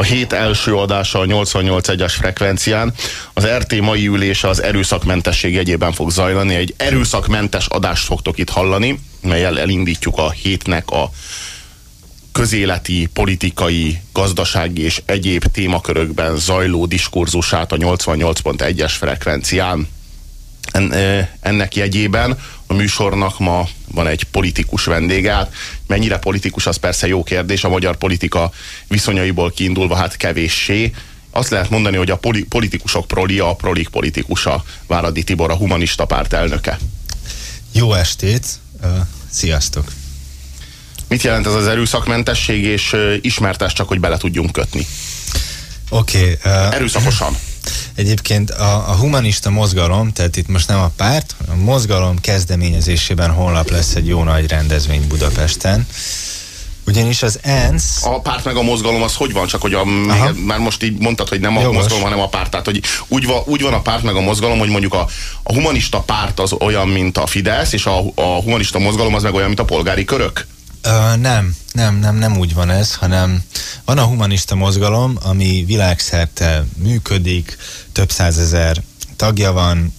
A hét első adása a 88.1-es frekvencián. Az RT mai ülése az erőszakmentesség jegyében fog zajlani. Egy erőszakmentes adást fogtok itt hallani, melyel elindítjuk a hétnek a közéleti, politikai, gazdasági és egyéb témakörökben zajló diskurzusát a 88.1-es frekvencián. En, ennek jegyében a műsornak ma van egy politikus vendége. Hát mennyire politikus, az persze jó kérdés. A magyar politika viszonyaiból kiindulva hát kevéssé. Azt lehet mondani, hogy a politikusok prolia, a prolik politikusa Váradi Tibor, a humanista párt elnöke. Jó estét! Sziasztok! Mit jelent ez az erőszakmentesség, és ismertes csak, hogy bele tudjunk kötni? Oké. Okay, uh, Erőszakosan. Egyébként a, a humanista mozgalom, tehát itt most nem a párt, a mozgalom kezdeményezésében holnap lesz egy jó nagy rendezvény Budapesten. Ugyanis az ENSZ... A párt meg a mozgalom az hogy van? Csak hogy a, már most így mondtad, hogy nem a Jogos. mozgalom, hanem a párt. Tehát, hogy úgy, va, úgy van a párt meg a mozgalom, hogy mondjuk a, a humanista párt az olyan, mint a Fidesz, és a, a humanista mozgalom az meg olyan, mint a polgári körök? Nem, nem, nem, nem úgy van ez, hanem van a humanista mozgalom, ami világszerte működik, több százezer tagja van,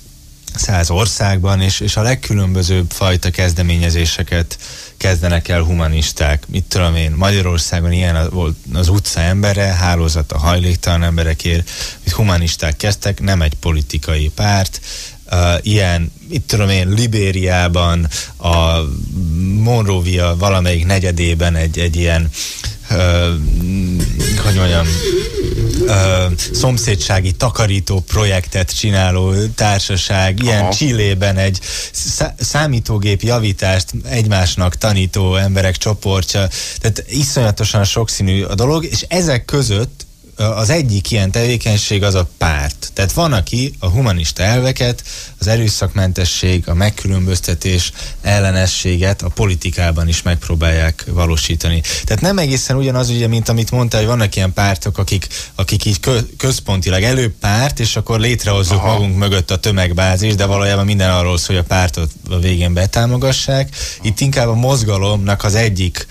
száz országban, és, és a legkülönbözőbb fajta kezdeményezéseket kezdenek el humanisták. Mit tudom én, Magyarországon ilyen volt az utca embere, hálózat a hajléktalan emberekért, mit humanisták kezdtek, nem egy politikai párt, uh, ilyen, itt tudom én, Libériában, a Monrovia valamelyik negyedében egy, egy ilyen uh, hogy mondjam, uh, szomszédsági takarító projektet csináló társaság, ilyen. Csillében egy számítógép javítást egymásnak tanító emberek csoportja, tehát iszonyatosan sokszínű a dolog, és ezek között az egyik ilyen tevékenység az a párt. Tehát van, aki a humanista elveket, az erőszakmentesség, a megkülönböztetés, ellenességet a politikában is megpróbálják valósítani. Tehát nem egészen ugyanaz, ugye, mint amit mondta, hogy vannak ilyen pártok, akik, akik így központilag előbb párt, és akkor létrehozzuk Aha. magunk mögött a tömegbázis, de valójában minden arról szól, hogy a pártot a végén betámogassák. Itt inkább a mozgalomnak az egyik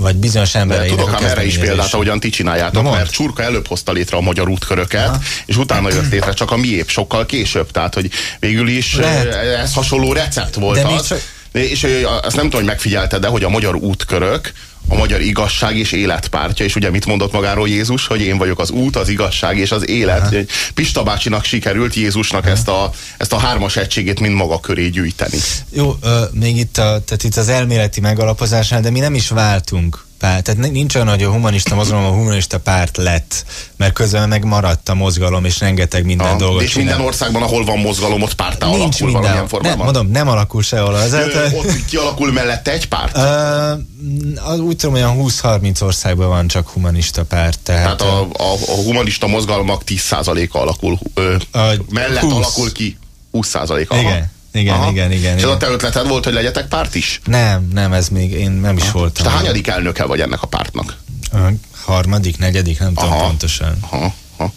vagy bizonyos embereinek Tudok ám erre is példát, ahogyan ti csináljátok, Na, mert Csurka előbb hozta létre a magyar útköröket, Aha. és utána jött létre csak a miép, sokkal később. Tehát, hogy végül is Lehet. ez hasonló recept volt De az. Csak... És azt nem tudom, hogy megfigyelted, de hogy a magyar útkörök a magyar igazság és életpártja, és ugye mit mondott magáról Jézus, hogy én vagyok az út, az igazság és az élet. Aha. Pista bácsinak sikerült Jézusnak ezt a, ezt a hármas egységét mind maga köré gyűjteni. Jó, ö, még itt, a, tehát itt az elméleti megalapozásnál, de mi nem is váltunk párt. Tehát nincs olyan, hogy a humanista mozgalom a humanista párt lett, mert közben meg maradt a mozgalom, és rengeteg minden ha, dolgot És csinál. minden országban, ahol van mozgalom, ott pártá nincs alakul minden, valamilyen formában. Nem, mondom, nem alakul sehol az. Ö, ott kialakul mellette egy párt? Uh, úgy tudom, olyan 20-30 országban van csak humanista párt. Tehát, tehát a, a, a humanista mozgalmak 10%-a alakul, ö, a mellett 20. alakul ki 20%-a. Igen. Igen, Aha. igen, igen. És igen. a te ötleted volt, hogy legyetek párt is? Nem, nem, ez még én nem is Aha. voltam. És te hányadik elnöke vagy ennek a pártnak? A harmadik, negyedik, nem Aha. tudom pontosan. Aha. Aha.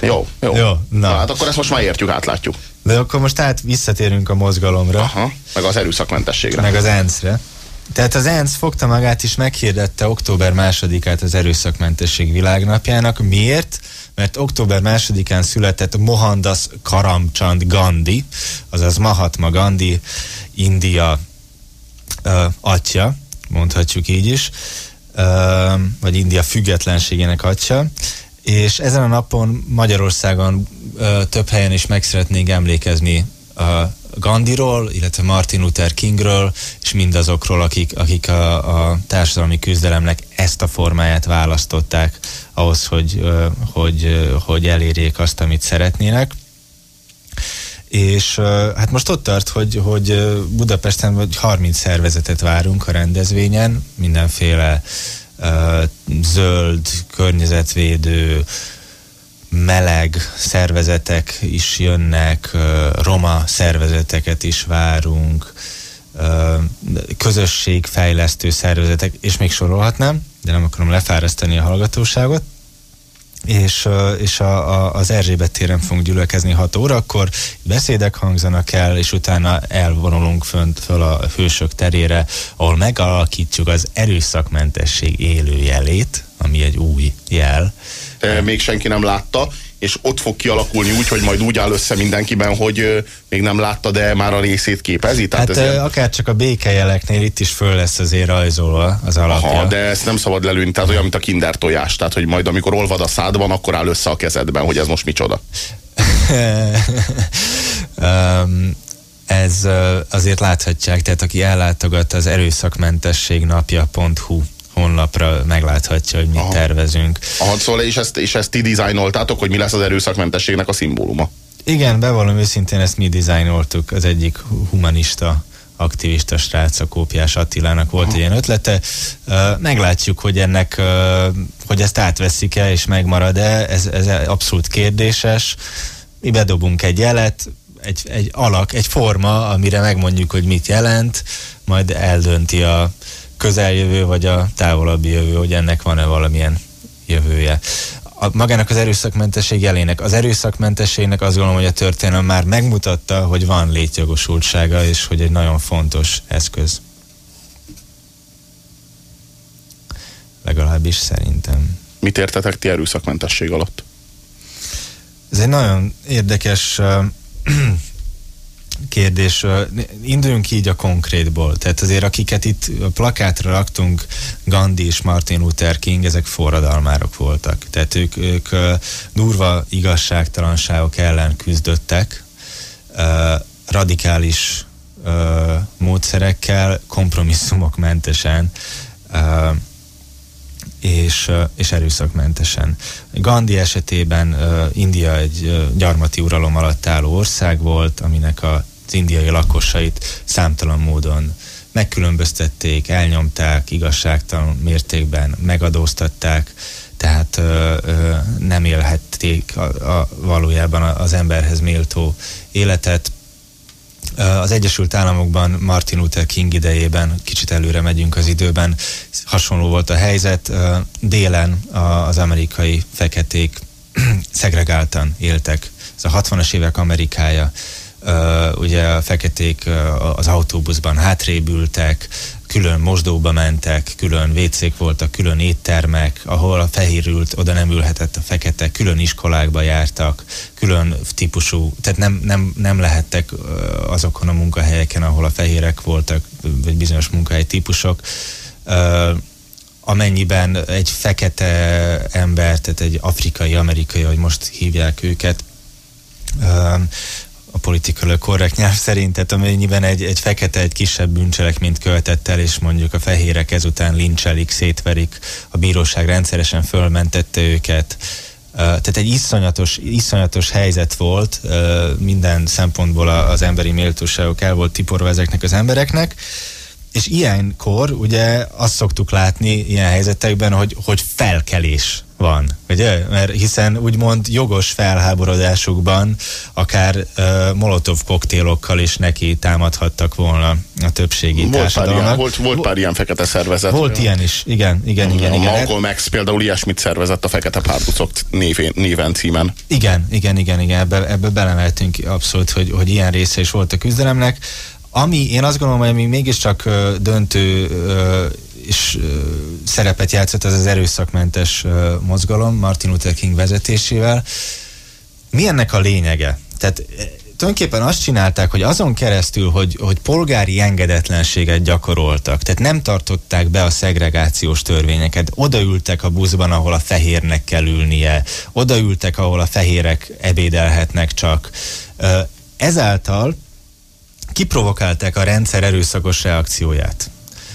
Jó, jó. jó na. na. Hát akkor ezt most már értjük, átlátjuk. De akkor most át visszatérünk a mozgalomra. Aha, meg az erőszakmentességre. Meg az ENSZ-re. Tehát az ENSZ fogta magát is meghirdette október másodikát az erőszakmentesség világnapjának. Miért? mert október másodikán született Mohandas Karamchand Gandhi, azaz Mahatma Gandhi, India uh, atya, mondhatjuk így is, uh, vagy India függetlenségének atya, és ezen a napon Magyarországon uh, több helyen is meg szeretnénk emlékezni uh, Gandhiról, illetve Martin Luther Kingről, és mindazokról, akik, akik a, a társadalmi küzdelemnek ezt a formáját választották ahhoz, hogy, hogy, hogy elérjék azt, amit szeretnének. És hát most ott tart, hogy, hogy Budapesten vagy 30 szervezetet várunk a rendezvényen, mindenféle zöld, környezetvédő, meleg szervezetek is jönnek, roma szervezeteket is várunk, közösségfejlesztő szervezetek, és még sorolhatnám, de nem akarom lefárasztani a hallgatóságot és, és a, a, az Erzsébet téren fogunk gyülekezni 6 órakor, beszédek hangzanak el, és utána elvonulunk fönt föl a hősök terére, ahol megalakítjuk az erőszakmentesség élőjelét, ami egy új jel. Még senki nem látta, és ott fog kialakulni úgy, hogy majd úgy áll össze mindenkiben, hogy még nem látta, de már a részét képezi. Tehát hát ez ilyen... akár csak a békejeleknél itt is föl lesz azért rajzolva az alapja. Aha, de ezt nem szabad lelőni, tehát olyan, mint a kinder tojás, tehát hogy majd amikor olvad a szádban, akkor áll össze a kezedben, hogy ez most micsoda. um, ez azért láthatják, tehát aki ellátogat az erőszakmentesség napja.hu honlapra megláthatja, hogy mit Aha. tervezünk. Aha, szóval és ezt, és ezt ti dizájnoltátok, hogy mi lesz az erőszakmentességnek a szimbóluma? Igen, bevallom őszintén, ezt mi dizájnoltuk, az egyik humanista aktivista srác, a Kópiás Attilának volt Aha. egy ilyen ötlete. Meglátjuk, hogy ennek, hogy ezt átveszik-e és megmarad-e, ez, ez abszolút kérdéses. Mi bedobunk egy jelet, egy, egy alak, egy forma, amire megmondjuk, hogy mit jelent, majd eldönti a, közeljövő, vagy a távolabbi jövő, hogy ennek van-e valamilyen jövője. A, magának az erőszakmentesség jelének. Az erőszakmentességnek azt gondolom, hogy a történelem már megmutatta, hogy van létjogosultsága, és hogy egy nagyon fontos eszköz. Legalábbis szerintem. Mit értetek ti erőszakmentesség alatt? Ez egy nagyon érdekes kérdés. Induljunk így a konkrétból. Tehát azért akiket itt plakátra raktunk, Gandhi és Martin Luther King, ezek forradalmárok voltak. Tehát ők, ők durva igazságtalanságok ellen küzdöttek, radikális módszerekkel, kompromisszumok mentesen, és, és erőszakmentesen. Gandhi esetében India egy gyarmati uralom alatt álló ország volt, aminek az indiai lakosait számtalan módon megkülönböztették, elnyomták, igazságtalan mértékben megadóztatták, tehát ö, ö, nem élhették a, a, valójában az emberhez méltó életet. Az Egyesült Államokban Martin Luther King idejében, kicsit előre megyünk az időben, hasonló volt a helyzet. Délen az amerikai feketék szegregáltan éltek. Ez a 60-as évek Amerikája. Ugye a feketék az autóbuszban hátrébültek, külön mosdóba mentek, külön vécék voltak, külön éttermek, ahol a fehér ült, oda nem ülhetett a fekete, külön iskolákba jártak, külön típusú, tehát nem, nem, nem lehettek azokon a munkahelyeken, ahol a fehérek voltak, vagy bizonyos munkahely típusok. Amennyiben egy fekete ember, tehát egy afrikai, amerikai, ahogy most hívják őket, a politikai korrekt nyelv szerint, tehát amennyiben egy, egy fekete egy kisebb bűncselekményt követett el, és mondjuk a fehérek ezután lincselik, szétverik, a bíróság rendszeresen fölmentette őket, tehát egy iszonyatos, iszonyatos helyzet volt, minden szempontból az emberi méltóságok el volt tiporva ezeknek az embereknek, és ilyenkor ugye azt szoktuk látni ilyen helyzetekben, hogy, hogy felkelés van, ugye? Mert hiszen úgymond jogos felháborodásukban akár uh, molotov koktélokkal is neki támadhattak volna a többségi volt társadalomnak. Pár ilyen, volt, volt pár ilyen fekete szervezet. Volt ilyen is, igen, igen, igen. A igen. Malcolm X például ilyesmit szervezett a fekete párducok néven, néven címen. Igen, igen, igen, igen, ebbe, ebbe belemeltünk abszolút, hogy, hogy ilyen része is volt a küzdelemnek. Ami én azt gondolom, hogy ami mégiscsak döntő és szerepet játszott ez az erőszakmentes mozgalom Martin Luther King vezetésével. Mi ennek a lényege? Tehát tulajdonképpen azt csinálták, hogy azon keresztül, hogy, hogy polgári engedetlenséget gyakoroltak, tehát nem tartották be a szegregációs törvényeket, odaültek a buszban, ahol a fehérnek kell ülnie, odaültek, ahol a fehérek ebédelhetnek csak. Ezáltal kiprovokálták a rendszer erőszakos reakcióját.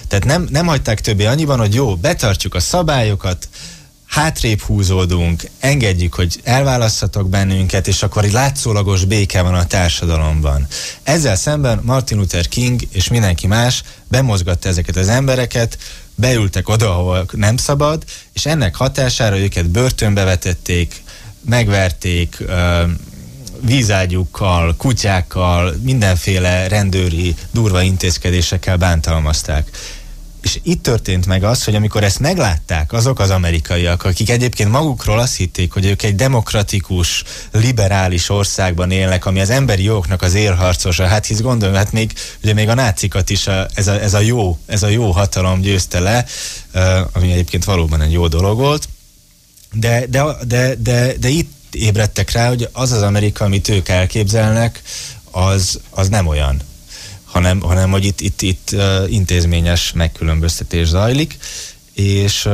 Tehát nem, nem hagyták többé annyiban, hogy jó, betartjuk a szabályokat, hátrébb húzódunk, engedjük, hogy elválaszthatok bennünket, és akkor egy látszólagos béke van a társadalomban. Ezzel szemben Martin Luther King és mindenki más bemozgatta ezeket az embereket, beültek oda, ahol nem szabad, és ennek hatására őket börtönbe vetették, megverték, vízágyukkal, kutyákkal, mindenféle rendőri durva intézkedésekkel bántalmazták. És itt történt meg az, hogy amikor ezt meglátták azok az amerikaiak, akik egyébként magukról azt hitték, hogy ők egy demokratikus, liberális országban élnek, ami az emberi jogoknak az élharcosa, hát hisz gondolom, hát még, ugye még a nácikat is a, ez, a, ez, a jó, ez a jó hatalom győzte le, ami egyébként valóban egy jó dolog volt, de, de, de, de, de itt ébredtek rá, hogy az az Amerika, amit ők elképzelnek, az, az nem olyan hanem, hanem hogy itt, itt, itt intézményes megkülönböztetés zajlik, és,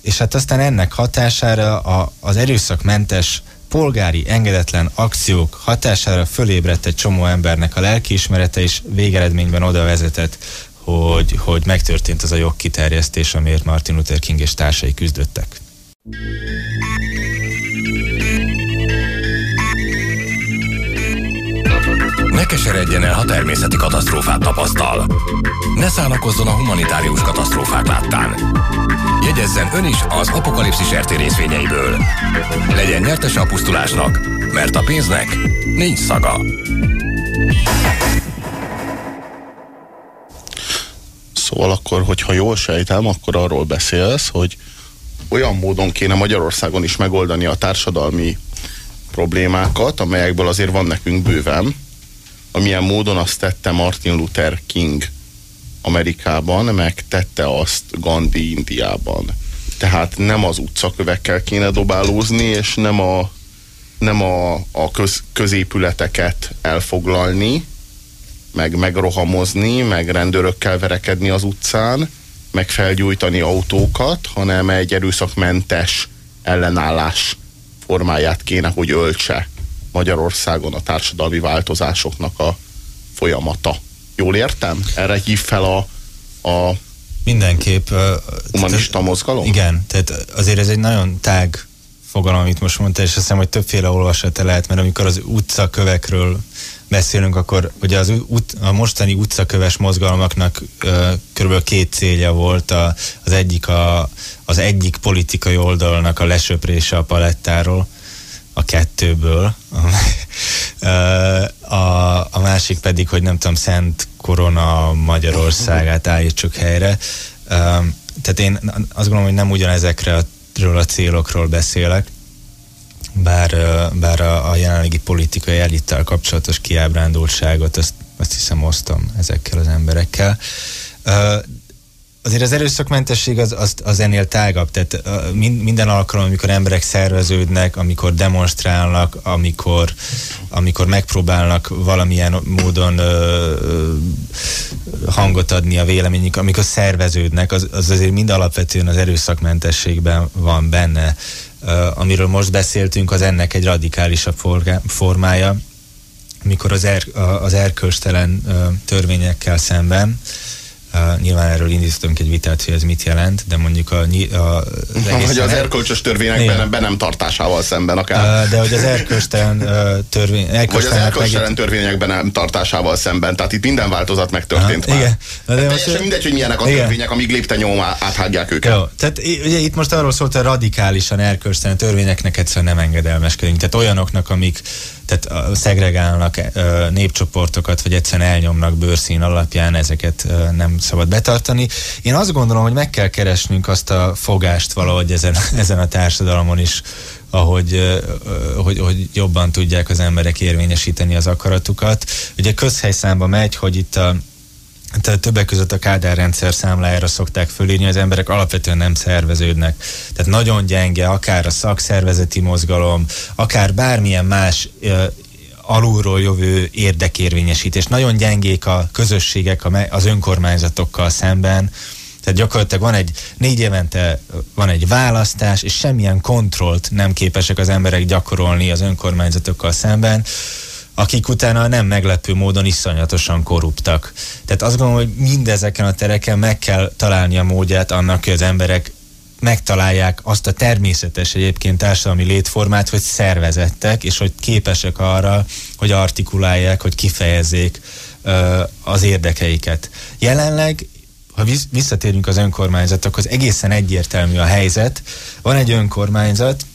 és hát aztán ennek hatására a, az erőszakmentes polgári engedetlen akciók hatására fölébredt egy csomó embernek a lelkiismerete, és végeredményben oda vezetett, hogy, hogy megtörtént az a jogkiterjesztés, amiért Martin Luther King és társai küzdöttek. Ne keseredjen el, ha természeti katasztrófát tapasztal. Ne szánakozzon a humanitárius katasztrófák láttán. Jegyezzen ön is az apokalipszis RT részvényeiből. Legyen nyertes a pusztulásnak, mert a pénznek nincs szaga. Szóval akkor, hogyha jól sejtem, akkor arról beszélsz, hogy olyan módon kéne Magyarországon is megoldani a társadalmi problémákat, amelyekből azért van nekünk bőven, amilyen módon azt tette Martin Luther King Amerikában, meg tette azt Gandhi Indiában. Tehát nem az utcakövekkel kéne dobálózni, és nem a, nem a, a köz, középületeket elfoglalni, meg megrohamozni, meg rendőrökkel verekedni az utcán, meg felgyújtani autókat, hanem egy erőszakmentes ellenállás formáját kéne, hogy öltse Magyarországon a társadalmi változásoknak a folyamata. Jól értem? Erre hív fel a, a Mindenképp. Humanista mozgalom? Igen, tehát azért ez egy nagyon tág fogalom, amit most mondta, és azt hiszem, hogy többféle olvasata lehet, mert amikor az utcakövekről beszélünk, akkor ugye az ut, a mostani utcaköves mozgalmaknak ö, körülbelül két célja volt. A, az egyik a, az egyik politikai oldalnak a lesöprése a palettáról, a kettőből. A, a másik pedig, hogy nem tudom, Szent Korona Magyarországát állítsuk helyre. Tehát én azt gondolom, hogy nem ugyanezekre a, célokról beszélek, bár, bár a, a jelenlegi politikai elittel kapcsolatos kiábrándultságot, azt, azt hiszem osztom ezekkel az emberekkel azért az erőszakmentesség az, az, az ennél tágabb, tehát minden alkalom, amikor emberek szerveződnek, amikor demonstrálnak, amikor, amikor megpróbálnak valamilyen módon uh, hangot adni a véleményük, amikor szerveződnek, az, az azért mind alapvetően az erőszakmentességben van benne. Uh, amiről most beszéltünk, az ennek egy radikálisabb formája, amikor az, er, az erkölcstelen törvényekkel szemben uh, nyilván erről indítottunk egy vitát, hogy ez mit jelent, de mondjuk a... a az hogy az erkölcsös törvények be nem tartásával szemben akár. Uh, de hogy az erkölcstelen uh, törvény... Vagy az erkölcstelen meg... törvények be nem tartásával szemben, tehát itt minden változat megtörtént uh, már. Igen. De de teljesen most, mindegy, hogy milyenek a igen. törvények, amíg lépte nyom áthágják őket. Jó. Tehát ugye itt most arról szólt, hogy radikálisan erkölcstelen törvényeknek egyszerűen nem engedelmeskedünk. Tehát olyanoknak, amik tehát szegregálnak népcsoportokat, vagy egyszerűen elnyomnak bőrszín alapján, ezeket nem szabad betartani. Én azt gondolom, hogy meg kell keresnünk azt a fogást valahogy ezen, ezen a társadalomon is, ahogy hogy, hogy jobban tudják az emberek érvényesíteni az akaratukat. Ugye közhelyszámba megy, hogy itt a tehát többek között a Kádár rendszer számlájára szokták fölírni, az emberek alapvetően nem szerveződnek. Tehát nagyon gyenge, akár a szakszervezeti mozgalom, akár bármilyen más alulról jövő érdekérvényesítés. Nagyon gyengék a közösségek az önkormányzatokkal szemben, tehát gyakorlatilag van egy négy évente van egy választás, és semmilyen kontrollt nem képesek az emberek gyakorolni az önkormányzatokkal szemben akik utána nem meglepő módon iszonyatosan korruptak. Tehát azt gondolom, hogy mindezeken a tereken meg kell találni a módját annak, hogy az emberek megtalálják azt a természetes egyébként társadalmi létformát, hogy szervezettek, és hogy képesek arra, hogy artikulálják, hogy kifejezzék ö, az érdekeiket. Jelenleg ha visszatérünk az önkormányzatokhoz, egészen egyértelmű a helyzet. Van egy önkormányzat,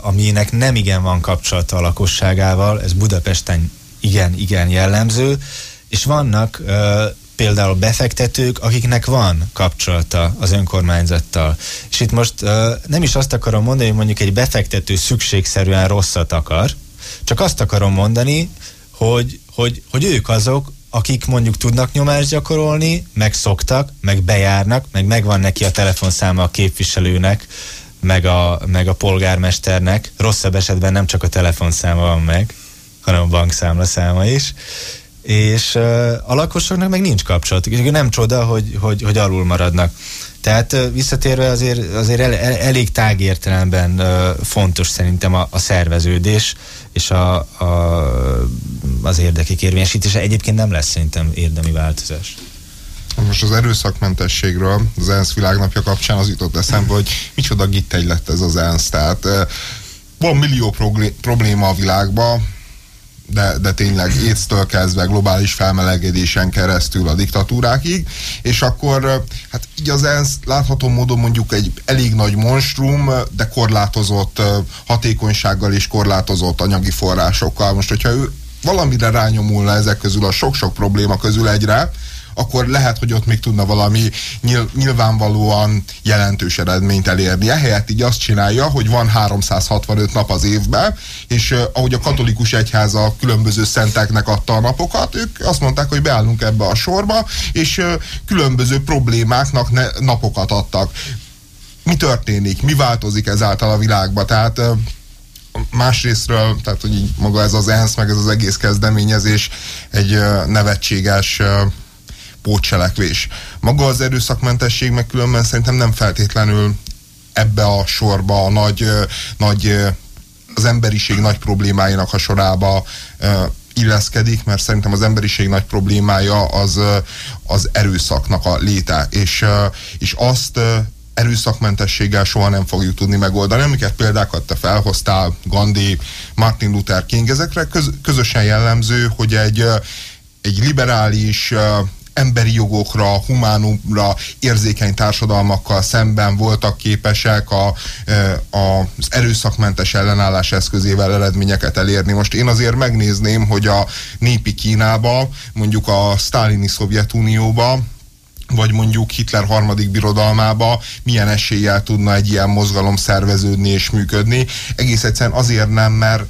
aminek nem igen van kapcsolata a lakosságával, ez Budapesten igen, igen jellemző, és vannak például befektetők, akiknek van kapcsolata az önkormányzattal. És itt most nem is azt akarom mondani, hogy mondjuk egy befektető szükségszerűen rosszat akar, csak azt akarom mondani, hogy, hogy, hogy ők azok, akik mondjuk tudnak nyomást gyakorolni, meg szoktak, meg bejárnak, meg megvan neki a telefonszáma a képviselőnek, meg a, meg a polgármesternek. Rosszabb esetben nem csak a telefonszáma van meg, hanem a bankszámla száma is. És a lakosoknak meg nincs kapcsolatuk. Nem csoda, hogy, hogy, hogy alul maradnak. Tehát visszatérve azért, azért el, el, elég tágértelemben fontos szerintem a, a szerveződés és a, a, az érdekek érvényesítése. Egyébként nem lesz szerintem érdemi változás. Most az erőszakmentességről, az ENSZ világnapja kapcsán az jutott eszembe, hogy micsoda gittegy lett ez az ENSZ. Tehát van millió probléma a világban, de, de tényleg éctől kezdve globális felmelegedésen keresztül a diktatúrákig, és akkor hát így az ENSZ látható módon mondjuk egy elég nagy monstrum, de korlátozott hatékonysággal és korlátozott anyagi forrásokkal. Most, hogyha ő valamire rányomulna ezek közül a sok-sok probléma közül egyre, akkor lehet, hogy ott még tudna valami nyil, nyilvánvalóan jelentős eredményt elérni. Ehelyett így azt csinálja, hogy van 365 nap az évben, és ahogy a katolikus egyház a különböző szenteknek adta a napokat, ők azt mondták, hogy beállunk ebbe a sorba, és különböző problémáknak napokat adtak. Mi történik? Mi változik ezáltal a világba? Tehát másrésztről, tehát hogy így maga ez az ENSZ, meg ez az egész kezdeményezés egy nevetséges pótcselekvés. Maga az erőszakmentesség meg különben szerintem nem feltétlenül ebbe a sorba a nagy, nagy az emberiség nagy problémáinak a sorába illeszkedik, mert szerintem az emberiség nagy problémája az, az erőszaknak a léte, és, és azt erőszakmentességgel soha nem fogjuk tudni megoldani. Amiket példákat te felhoztál, Gandhi, Martin Luther King, ezekre köz, közösen jellemző, hogy egy, egy liberális, emberi jogokra, humánumra érzékeny társadalmakkal szemben voltak képesek a, e, a, az erőszakmentes ellenállás eszközével eredményeket elérni. Most én azért megnézném, hogy a népi Kínába, mondjuk a sztálini Szovjetunióba, vagy mondjuk Hitler harmadik birodalmába milyen eséllyel tudna egy ilyen mozgalom szerveződni és működni. Egész egyszerűen azért nem, mert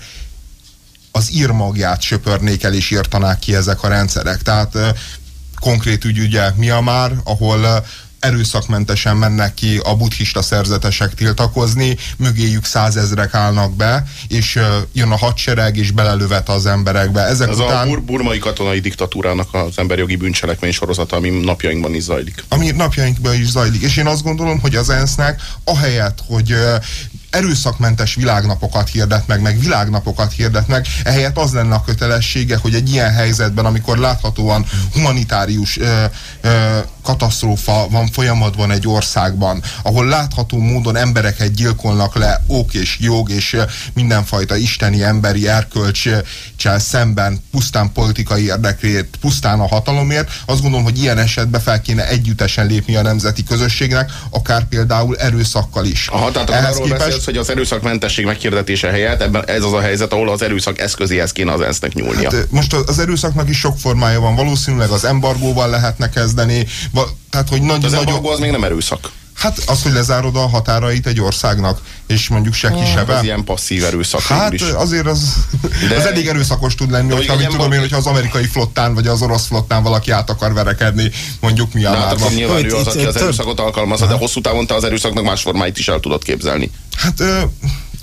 az írmagját söpörnék el és írtanák ki ezek a rendszerek. Tehát konkrét ügy ugye Miamár, ahol erőszakmentesen mennek ki a buddhista szerzetesek tiltakozni, mögéjük százezrek állnak be, és jön a hadsereg, és belelövet az emberekbe. Ezek Ez után, a bur burmai katonai diktatúrának az emberjogi bűncselekmény sorozata, ami napjainkban is zajlik. Ami napjainkban is zajlik. És én azt gondolom, hogy az ENSZ-nek ahelyett, hogy erőszakmentes világnapokat hirdet meg, meg világnapokat hirdet meg, ehelyett az lenne a kötelessége, hogy egy ilyen helyzetben, amikor láthatóan humanitárius ö, ö, katasztrófa van folyamatban egy országban, ahol látható módon embereket gyilkolnak le, ok és jog és mindenfajta isteni emberi erkölcsel szemben pusztán politikai érdekét, pusztán a hatalomért, azt gondolom, hogy ilyen esetben fel kéne együttesen lépni a nemzeti közösségnek, akár például erőszakkal is. Aha, tehát Ehhez arról képest... beszélsz, hogy az erőszakmentesség megkérdetése helyett ebben ez az a helyzet, ahol az erőszak eszközéhez kéne az ENSZ-nek nyúlnia. Hát, most az erőszaknak is sok formája van, valószínűleg az embargóval lehetne kezdeni, tehát, hogy nagy, az nagyon... az még nem erőszak. Hát az, hogy lezárod a határait egy országnak, és mondjuk se kisebben. Ez ilyen passzív erőszak. Hát is. azért az, De... az elég erőszakos tud lenni, hogyha mit tudom én, hogyha az amerikai flottán, vagy az orosz flottán valaki át akar verekedni, mondjuk mi a hát nyilván ő az, aki az erőszakot alkalmazza, de hosszú távon te az erőszaknak más formáit is el tudod képzelni. Hát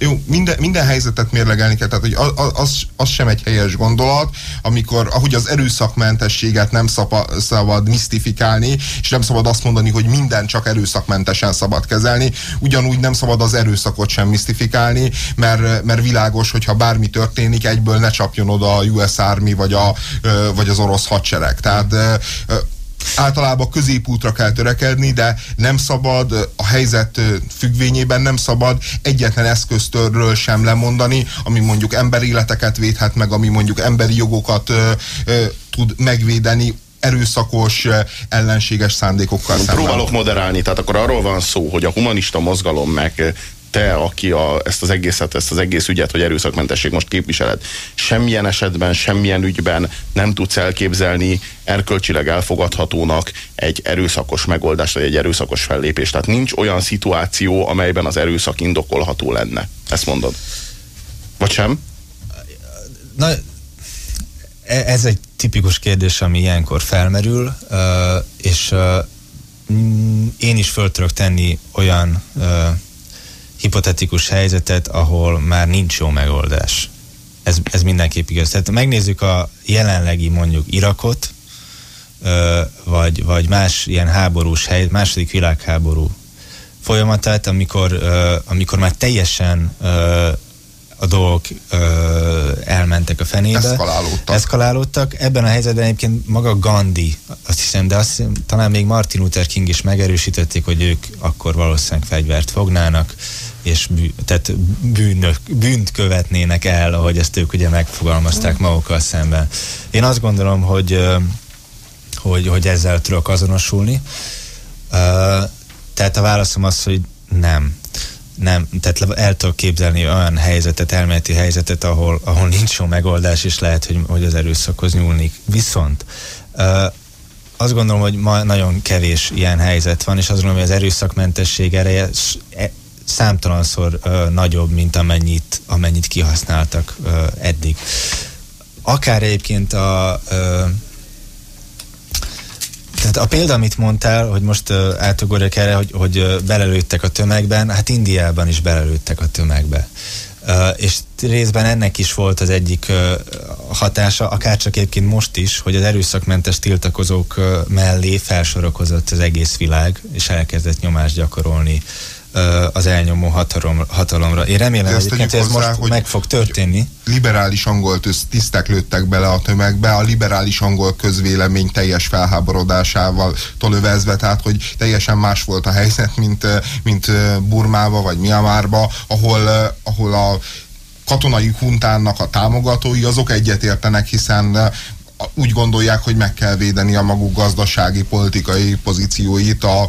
jó, minden, minden helyzetet mérlegelni kell, tehát hogy az, az, az sem egy helyes gondolat, amikor, ahogy az erőszakmentességet nem szapa, szabad misztifikálni, és nem szabad azt mondani, hogy minden csak erőszakmentesen szabad kezelni, ugyanúgy nem szabad az erőszakot sem misztifikálni, mert, mert világos, hogyha bármi történik, egyből ne csapjon oda a US Army vagy, a, vagy az orosz hadsereg. Tehát általában középútra kell törekedni, de nem szabad a helyzet függvényében nem szabad egyetlen eszköztörről sem lemondani, ami mondjuk emberéleteket védhet meg, ami mondjuk emberi jogokat ö, ö, tud megvédeni, erőszakos, ellenséges szándékokkal szemben. Próbálok moderálni, tehát akkor arról van szó, hogy a humanista mozgalom meg te, aki a, ezt az egészet, ezt az egész ügyet, vagy erőszakmentesség most képviseled, semmilyen esetben, semmilyen ügyben nem tudsz elképzelni erkölcsileg elfogadhatónak egy erőszakos megoldást, vagy egy erőszakos fellépést. Tehát nincs olyan szituáció, amelyben az erőszak indokolható lenne. Ezt mondod? Vagy sem? Na, e- ez egy tipikus kérdés, ami ilyenkor felmerül, és mm, én is föl tudok tenni olyan hipotetikus helyzetet, ahol már nincs jó megoldás. Ez, ez mindenképp igaz. Tehát megnézzük a jelenlegi mondjuk Irakot, vagy, vagy más ilyen háborús hely, második világháború folyamatát, amikor, amikor már teljesen a dolgok ö, elmentek a fenébe. Eszkalálódtak. Eszkalálódtak. Ebben a helyzetben egyébként maga Gandhi, azt hiszem, de azt hiszem, talán még Martin Luther King is megerősítették, hogy ők akkor valószínűleg fegyvert fognának, és bű, tehát bűnök, bűnt követnének el, ahogy ezt ők ugye megfogalmazták magukkal szemben. Én azt gondolom, hogy, hogy, hogy ezzel tudok azonosulni. Tehát a válaszom az, hogy nem nem, tehát el tudok képzelni olyan helyzetet, elméleti helyzetet, ahol, ahol nincs jó megoldás, és lehet, hogy, hogy az erőszakhoz nyúlni. Viszont azt gondolom, hogy ma nagyon kevés ilyen helyzet van, és azt gondolom, hogy az erőszakmentesség ereje e, számtalanszor uh, nagyobb, mint amennyit, amennyit kihasználtak uh, eddig. Akár egyébként a uh, tehát a példa, amit mondtál, hogy most uh, átugorjak erre, hogy, hogy uh, belelőttek a tömegben, hát Indiában is belelőttek a tömegbe. Uh, és részben ennek is volt az egyik uh, hatása, akárcsak egyébként most is, hogy az erőszakmentes tiltakozók uh, mellé felsorokozott az egész világ, és elkezdett nyomást gyakorolni az elnyomó hatalom, hatalomra. Én remélem hogy ez hozzá, most hogy meg fog történni. Liberális angol tisztek lőttek bele a tömegbe, a liberális angol közvélemény teljes felháborodásával tolövezve, tehát hogy teljesen más volt a helyzet, mint, mint Burmába vagy Miamárba, ahol, ahol a katonai huntának a támogatói azok egyetértenek, hiszen úgy gondolják, hogy meg kell védeni a maguk gazdasági, politikai pozícióit a,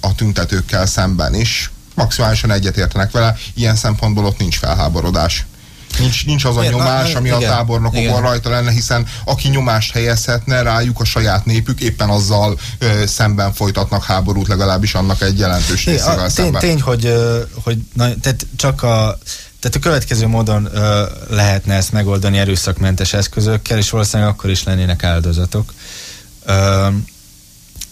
a tüntetőkkel szemben is. Maximálisan egyetértenek vele, ilyen szempontból ott nincs felháborodás. Nincs, nincs az a igen, nyomás, ami igen, a tábornokokon rajta lenne, hiszen aki nyomást helyezhetne rájuk a saját népük, éppen azzal ö, szemben folytatnak háborút, legalábbis annak egy jelentős részével szemben. Tény, hogy, hogy na, tehát csak a tehát a következő módon ö, lehetne ezt megoldani erőszakmentes eszközökkel, és valószínűleg akkor is lennének áldozatok. Ö,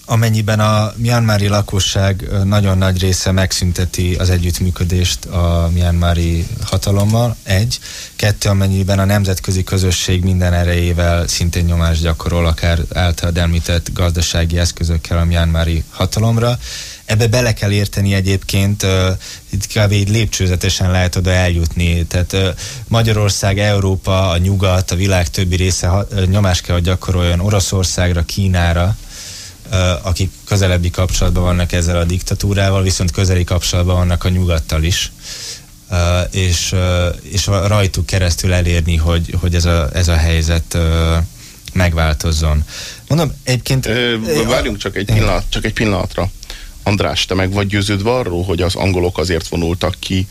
amennyiben a Myanmari lakosság nagyon nagy része megszünteti az együttműködést a Myanmari hatalommal, egy. Kettő, amennyiben a nemzetközi közösség minden erejével szintén nyomást gyakorol, akár által említett gazdasági eszközökkel a Myanmari hatalomra. Ebbe bele kell érteni egyébként, itt kb. így lépcsőzetesen lehet oda eljutni. Tehát Magyarország, Európa, a nyugat, a világ többi része nyomást kell, hogy gyakoroljon Oroszországra, Kínára, akik közelebbi kapcsolatban vannak ezzel a diktatúrával, viszont közeli kapcsolatban vannak a nyugattal is. Uh, és, uh, és rajtuk keresztül elérni, hogy, hogy ez, a, ez a helyzet uh, megváltozzon. Mondom, egyébként... Várjunk csak egy, pillanat, csak egy pillanatra. András, te meg vagy győződve arról, hogy az angolok azért vonultak ki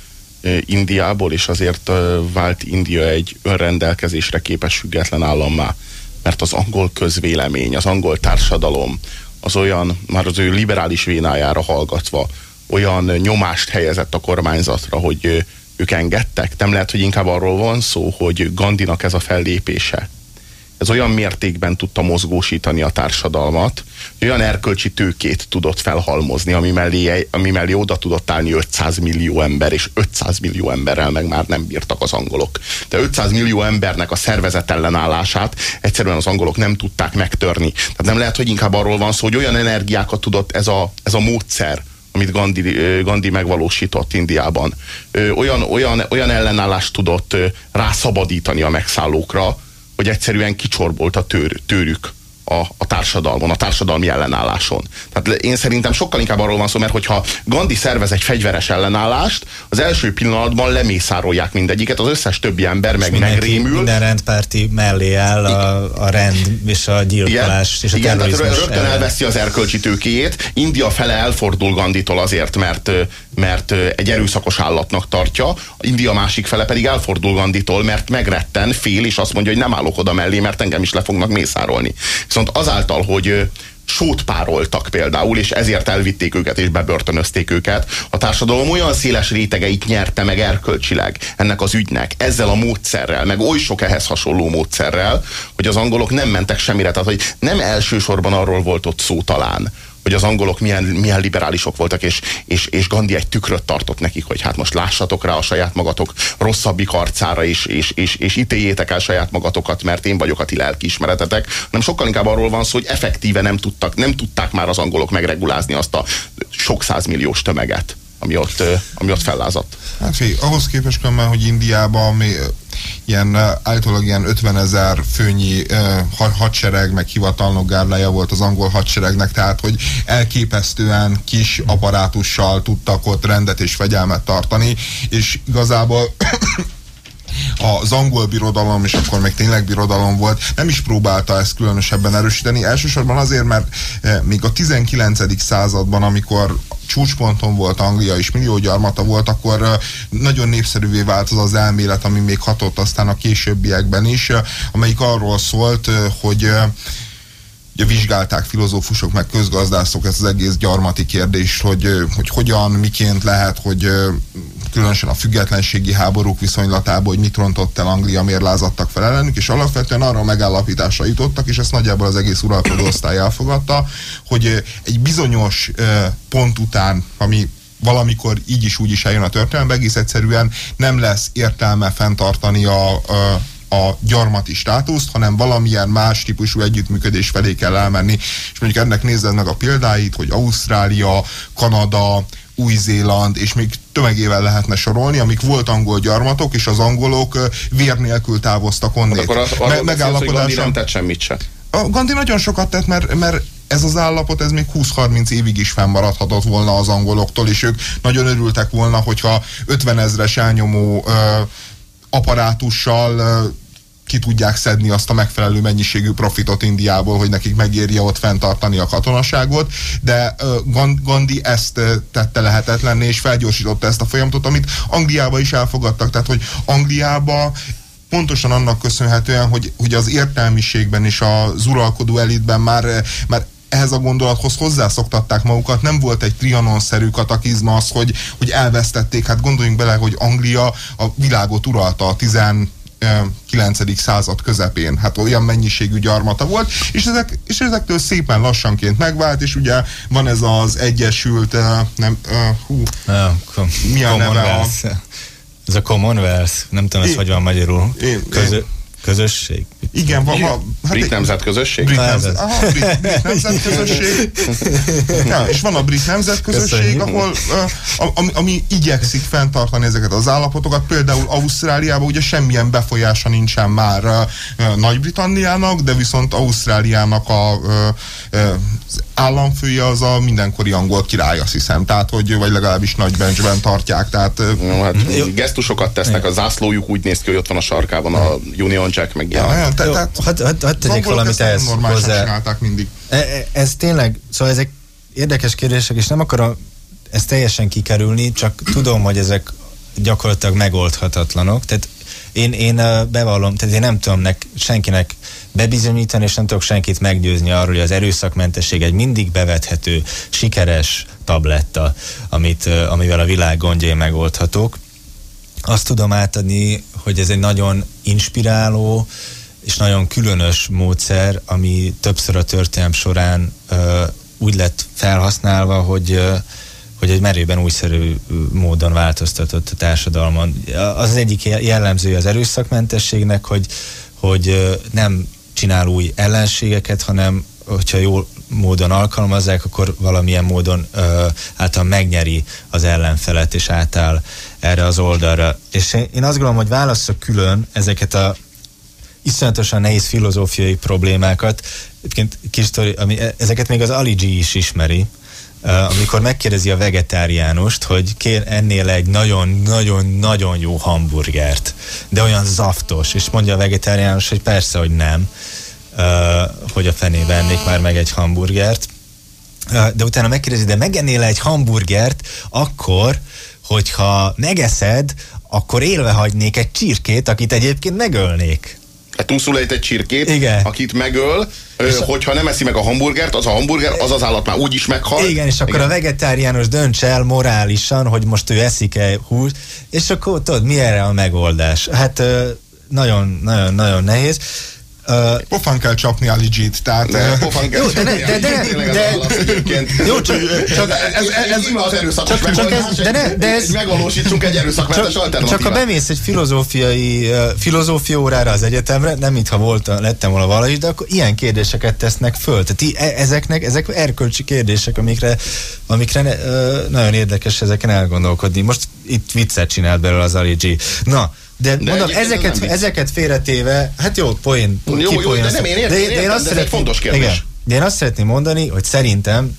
Indiából, és azért vált India egy önrendelkezésre képes független állammá. Mert az angol közvélemény, az angol társadalom, az olyan, már az ő liberális vénájára hallgatva, olyan nyomást helyezett a kormányzatra, hogy ők engedtek. Nem lehet, hogy inkább arról van szó, hogy Gandinak ez a fellépése, ez olyan mértékben tudta mozgósítani a társadalmat, hogy olyan erkölcsi tőkét tudott felhalmozni, ami mellé, ami mellé oda tudott állni 500 millió ember, és 500 millió emberrel meg már nem bírtak az angolok. De 500 millió embernek a szervezet ellenállását egyszerűen az angolok nem tudták megtörni. Tehát nem lehet, hogy inkább arról van szó, hogy olyan energiákat tudott ez a, ez a módszer, amit Gandhi, Gandhi megvalósított Indiában. Olyan, olyan, olyan ellenállást tudott rászabadítani a megszállókra, hogy egyszerűen kicsorbolt a tőr, tőrük a, a társadalmon, a társadalmi ellenálláson. Tehát én szerintem sokkal inkább arról van szó, mert hogyha Gandhi szervez egy fegyveres ellenállást, az első pillanatban lemészárolják mindegyiket, az összes többi ember meg megrémül. Minden rendpárti mellé áll a, a rend és a gyilkolás igen, és a igen, tehát rögtön ellen. elveszi az erkölcsi tőkéjét. India fele elfordul Ganditól azért, mert mert egy erőszakos állatnak tartja, India másik fele pedig elfordul Ganditól, mert megretten, fél, és azt mondja, hogy nem állok oda mellé, mert engem is le fognak mészárolni. Viszont azáltal, hogy sót pároltak például, és ezért elvitték őket és bebörtönözték őket. A társadalom olyan széles rétegeit nyerte meg erkölcsileg ennek az ügynek, ezzel a módszerrel, meg oly sok ehhez hasonló módszerrel, hogy az angolok nem mentek semmire. Tehát, hogy nem elsősorban arról volt ott szó talán, hogy az angolok milyen, milyen liberálisok voltak, és, és, és Gandhi egy tükröt tartott nekik, hogy hát most lássatok rá a saját magatok rosszabbik arcára, és, és, és, és ítéljétek el saját magatokat, mert én vagyok a ti lelkiismeretetek, hanem sokkal inkább arról van szó, hogy effektíve nem, tudtak, nem tudták már az angolok megregulázni azt a sok százmilliós tömeget, ami ott, ami ott fellázadt. Hát fi, ahhoz képest különben, hogy Indiában mi, ilyen általában ilyen 50 ezer főnyi hadsereg, meg hivatalnok gárdája volt az angol hadseregnek, tehát hogy elképesztően kis apparátussal tudtak ott rendet és fegyelmet tartani, és igazából az angol birodalom, és akkor még tényleg birodalom volt, nem is próbálta ezt különösebben erősíteni. Elsősorban azért, mert eh, még a 19. században, amikor csúcsponton volt Anglia, és millió gyarmata volt, akkor eh, nagyon népszerűvé vált az az elmélet, ami még hatott aztán a későbbiekben is, eh, amelyik arról szólt, hogy ugye vizsgálták filozófusok, meg közgazdászok ezt az egész gyarmati kérdést, hogy, hogy hogyan, miként lehet, hogy különösen a függetlenségi háborúk viszonylatában, hogy mit rontott el Anglia, miért lázadtak fel ellenük, és alapvetően arra a megállapításra jutottak, és ezt nagyjából az egész uralkodó osztály elfogadta, hogy egy bizonyos pont után, ami valamikor így is úgy is eljön a történelembe, egész egyszerűen nem lesz értelme fenntartani a, a a gyarmati státuszt, hanem valamilyen más típusú együttműködés felé kell elmenni. És mondjuk ennek nézed meg a példáit, hogy Ausztrália, Kanada, új-Zéland, és még tömegével lehetne sorolni, amik volt angol gyarmatok, és az angolok vér nélkül távoztak onnét. Hát akkor az, Me- Gandhi nem tett semmit se. A Gandhi nagyon sokat tett, mert, mert ez az állapot, ez még 20-30 évig is fennmaradhatott volna az angoloktól, és ők nagyon örültek volna, hogyha 50 ezres elnyomó ö, aparátussal ki tudják szedni azt a megfelelő mennyiségű profitot Indiából, hogy nekik megérje ott fenntartani a katonaságot, de Gandhi ezt tette lehetetlenné, és felgyorsította ezt a folyamatot, amit Angliába is elfogadtak. Tehát, hogy Angliába pontosan annak köszönhetően, hogy, hogy az értelmiségben és az uralkodó elitben már, már ehhez a gondolathoz hozzászoktatták magukat, nem volt egy trianon-szerű katakizma az, hogy, hogy elvesztették. Hát gondoljunk bele, hogy Anglia a világot uralta a 10 9. század közepén, hát olyan mennyiségű gyarmata volt, és, ezek, és ezektől szépen lassanként megvált, és ugye van ez az egyesült, nem, hú, uh, mi a neve a... Ez a Commonwealth, nem tudom, ez hogy van magyarul. Én, Közö, én, közösség? Igen, van. Ha, hát brit nemzetközösség? Brit, nemzet, aha, brit, brit nemzetközösség. ja, és van a brit nemzetközösség, ahol uh, ami, ami igyekszik fenntartani ezeket az állapotokat. Például Ausztráliában ugye semmilyen befolyása nincsen már uh, Nagy-Britanniának, de viszont Ausztráliának a, uh, az államfője az a mindenkori angol király, azt hiszem. Tehát, hogy vagy legalábbis nagy benchben tartják. Tehát, no, hát, gesztusokat tesznek, a zászlójuk úgy néz ki, hogy ott van a sarkában a Union Jack, meg ilyen. Ja, te, tehát, hadd had, had tegyek valamit ehhez hozzá. mindig. E, e, ez tényleg, szóval ezek érdekes kérdések, és nem akarom ezt teljesen kikerülni, csak tudom, hogy ezek gyakorlatilag megoldhatatlanok. Tehát én, én bevallom, tehát én nem tudom nek, senkinek bebizonyítani, és nem tudok senkit meggyőzni arról, hogy az erőszakmentesség egy mindig bevethető, sikeres tabletta, amit, amivel a világ gondjai megoldhatók. Azt tudom átadni, hogy ez egy nagyon inspiráló, és nagyon különös módszer, ami többször a történelm során ö, úgy lett felhasználva, hogy ö, hogy egy merőben újszerű módon változtatott a társadalmon. Az, az egyik jellemzője az erőszakmentességnek, hogy, hogy nem csinál új ellenségeket, hanem hogyha jól módon alkalmazzák, akkor valamilyen módon ö, által megnyeri az ellenfelet, és átáll erre az oldalra. És én, én azt gondolom, hogy válaszok külön ezeket a iszonyatosan nehéz filozófiai problémákat. Egyébként kis sztori, ami, e, ezeket még az Ali G is ismeri, amikor megkérdezi a vegetáriánust, hogy kér ennél egy nagyon-nagyon-nagyon jó hamburgert, de olyan zaftos, és mondja a vegetáriánus, hogy persze, hogy nem, hogy a fené vennék már meg egy hamburgert, de utána megkérdezi, de megennél egy hamburgert, akkor, hogyha megeszed, akkor élve hagynék egy csirkét, akit egyébként megölnék. Hát túlszulejt egy csirkét, Igen. akit megöl, ö, hogyha nem eszi meg a hamburgert, az a hamburger, az az állat már úgyis meghal. Igen, és akkor Igen. a vegetáriánus dönts el morálisan, hogy most ő eszik-e húst, és akkor tudod, mi erre a megoldás? Hát ö, nagyon, nagyon, nagyon nehéz. Ö, Pofán kell csapni Ali G-t, tehát... De eh, pofán kell Jó, de ne- de- de- de- egyébként. Jó, csak- csak- ez, ez, ez, az erőszakos Csak- csak ez- de ne- de ez- Megvalósítsunk egy erőszakmentes csak, alternatívát. csak ha bemész egy filozófiai uh, filozófia órára az egyetemre, nem mintha volt, lettem volna valahogy, de akkor ilyen kérdéseket tesznek föl. Tehát i- e- ezeknek, ezek erkölcsi kérdések, amikre, amikre ne, uh, nagyon érdekes ezeken elgondolkodni. Most itt viccet csinált belőle az Ali G. Na, de, de mondom, ezeket, nem ezeket félretéve, hát jó, poén. Jó, jó, kipoénoztam. de nem, én értem, én értem, de ez egy fontos kérdés. Igen, de én azt szeretném mondani, hogy szerintem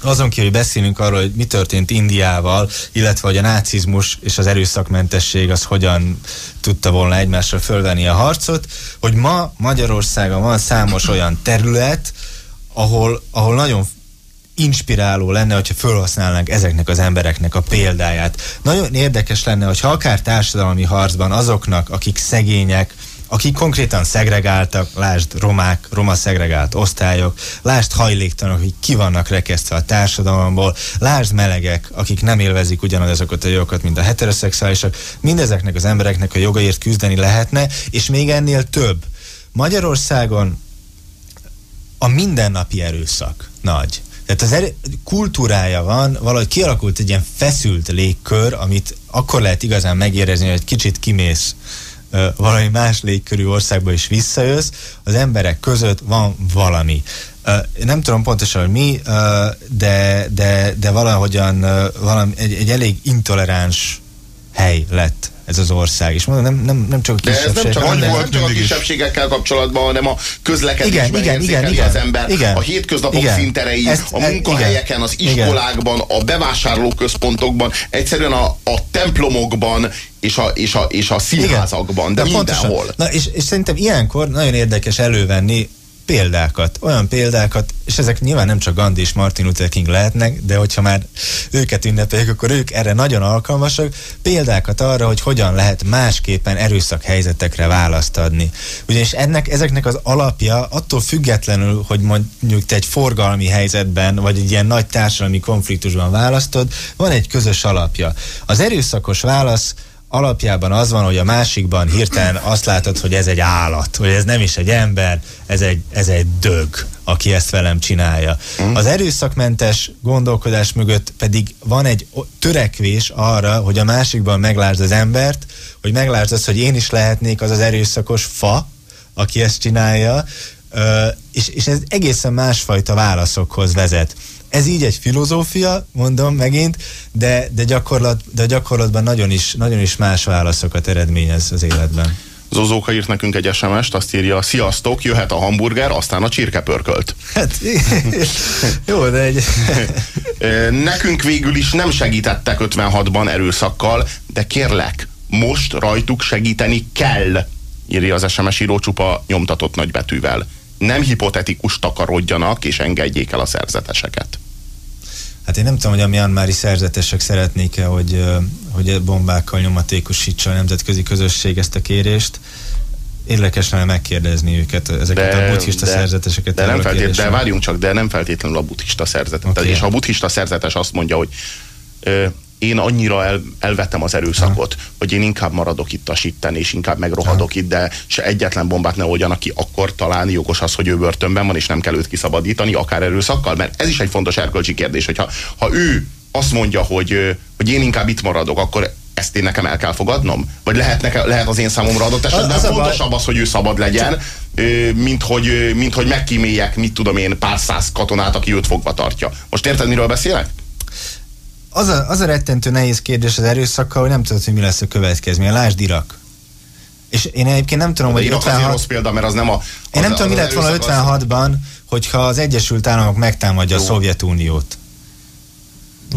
azon kívül, hogy beszélünk arról, hogy mi történt Indiával, illetve hogy a nácizmus és az erőszakmentesség az hogyan tudta volna egymásra fölvenni a harcot, hogy ma Magyarországon van számos olyan terület, ahol, ahol nagyon inspiráló lenne, hogyha felhasználnánk ezeknek az embereknek a példáját. Nagyon érdekes lenne, hogyha akár társadalmi harcban azoknak, akik szegények, akik konkrétan szegregáltak, lásd romák, roma szegregált osztályok, lásd hajléktalanok, akik ki vannak rekesztve a társadalomból, lásd melegek, akik nem élvezik ugyanazokat a jogokat, mint a heteroszexuálisak, mindezeknek az embereknek a jogaért küzdeni lehetne, és még ennél több. Magyarországon a mindennapi erőszak nagy. Tehát az erő, kultúrája van, valahogy kialakult egy ilyen feszült légkör, amit akkor lehet igazán megérezni, hogy kicsit kimész valami más légkörű országba is visszajössz, az emberek között van valami. Nem tudom pontosan, hogy mi, de, de, de valahogyan valami, egy, egy elég intoleráns hely lett ez az ország. És mondom, nem, nem, nem csak a De ez nem csak, nem, nem csak a kisebbségekkel kapcsolatban, hanem a közlekedésben Igen, igen, igen, igen, az ember, igen. a hétköznapok Igen. szinterei, Ezt- a e- munkahelyeken, igen. az Igen. iskolákban, a bevásárlóközpontokban, egyszerűen a, a templomokban és a, és a, és a színházakban, de, de mindenhol. pontosan. Na és, és szerintem ilyenkor nagyon érdekes elővenni példákat, olyan példákat, és ezek nyilván nem csak Gandhi és Martin Luther King lehetnek, de hogyha már őket ünnepeljük, akkor ők erre nagyon alkalmasak, példákat arra, hogy hogyan lehet másképpen erőszak helyzetekre választ adni. Ugyanis ennek, ezeknek az alapja attól függetlenül, hogy mondjuk te egy forgalmi helyzetben, vagy egy ilyen nagy társadalmi konfliktusban választod, van egy közös alapja. Az erőszakos válasz alapjában az van, hogy a másikban hirtelen azt látod, hogy ez egy állat, hogy ez nem is egy ember, ez egy, ez egy dög, aki ezt velem csinálja. Az erőszakmentes gondolkodás mögött pedig van egy törekvés arra, hogy a másikban meglásd az embert, hogy meglásd azt, hogy én is lehetnék az az erőszakos fa, aki ezt csinálja, és, és ez egészen másfajta válaszokhoz vezet. Ez így egy filozófia, mondom megint, de, de, gyakorlat, de gyakorlatban nagyon is, nagyon is más válaszokat eredményez az életben. Zozóka írt nekünk egy SMS-t, azt írja, sziasztok, jöhet a hamburger, aztán a csirkepörkölt. Hát, jó, de egy... Nekünk végül is nem segítettek 56-ban erőszakkal, de kérlek, most rajtuk segíteni kell, írja az SMS író csupa nyomtatott nagybetűvel. Nem hipotetikus takarodjanak, és engedjék el a szerzeteseket. Hát én nem tudom, hogy a Myanmari szerzetesek szeretnék-e, hogy, hogy bombákkal nyomatékosítsa a nemzetközi közösség ezt a kérést. Érdekes lenne megkérdezni őket, ezeket a buddhista szerzeteseket. de, nem feltét, de várjunk csak, de nem feltétlenül a buddhista szerzetet. Oké. Okay. És ha a buddhista szerzetes azt mondja, hogy ö, én annyira el, elvettem az erőszakot, hogy én inkább maradok itt a sitten, és inkább megrohadok itt, de se egyetlen bombát ne oldjanak ki, akkor talán jogos az, hogy ő börtönben van, és nem kell őt kiszabadítani, akár erőszakkal, mert ez is egy fontos erkölcsi kérdés, hogyha ha ő azt mondja, hogy, hogy én inkább itt maradok, akkor ezt én nekem el kell fogadnom? Vagy lehet, neke, lehet az én számomra adott esetben Az fontosabb az, hogy ő szabad legyen, mint hogy, mint hogy megkíméljek, mit tudom én, pár száz katonát, aki őt fogva tartja. Most érted, miről beszélek? Az a, az a rettentő nehéz kérdés az erőszakkal, hogy nem tudod, hogy mi lesz a következmény. Lásd Irak. És én egyébként nem tudom, De hogy Irak azért 56... rossz példa, mert az nem a... Az, Én nem az tudom, mi lett volna erőszak, az- 56-ban, hogyha az Egyesült Államok megtámadja a Jó. Szovjetuniót.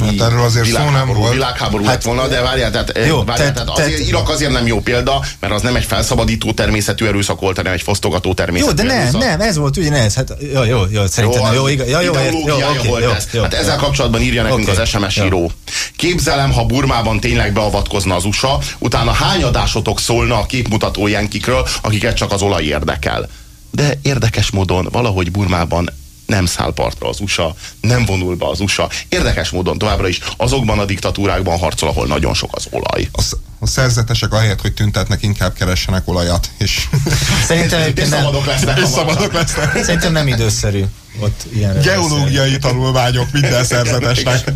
Hát erről azért szó nem volt. Világháború hát, lett volna, de várjál, tehát, jó, várjál, tehát, tehát azért, Irak azért nem jó példa, mert az nem egy felszabadító természetű erőszak volt, hanem egy fosztogató természetű Jó, de nem, erőszak. nem, ez volt ugyanez. Hát, jó, jó, jó, szerintem jó, jó, igaz, jó, jó, jó, jó, volt jó, ez. Jó, hát ezzel kapcsolatban írja nekünk okay, az SMS jó. író. Képzelem, ha Burmában tényleg beavatkozna az USA, utána hányadásotok szólna a képmutató jenkikről, akiket csak az olaj érdekel. De érdekes módon valahogy Burmában nem száll partra az USA, nem vonul be az USA. Érdekes módon továbbra is azokban a diktatúrákban harcol, ahol nagyon sok az olaj. A, a szerzetesek ahelyett, hogy tüntetnek, inkább keressenek olajat. És, Szerintem és nem, szabadok lesznek. És szabadok lesznek. Szerintem nem időszerű ott ilyen. Geológiai tanulmányok minden szerzetesnek.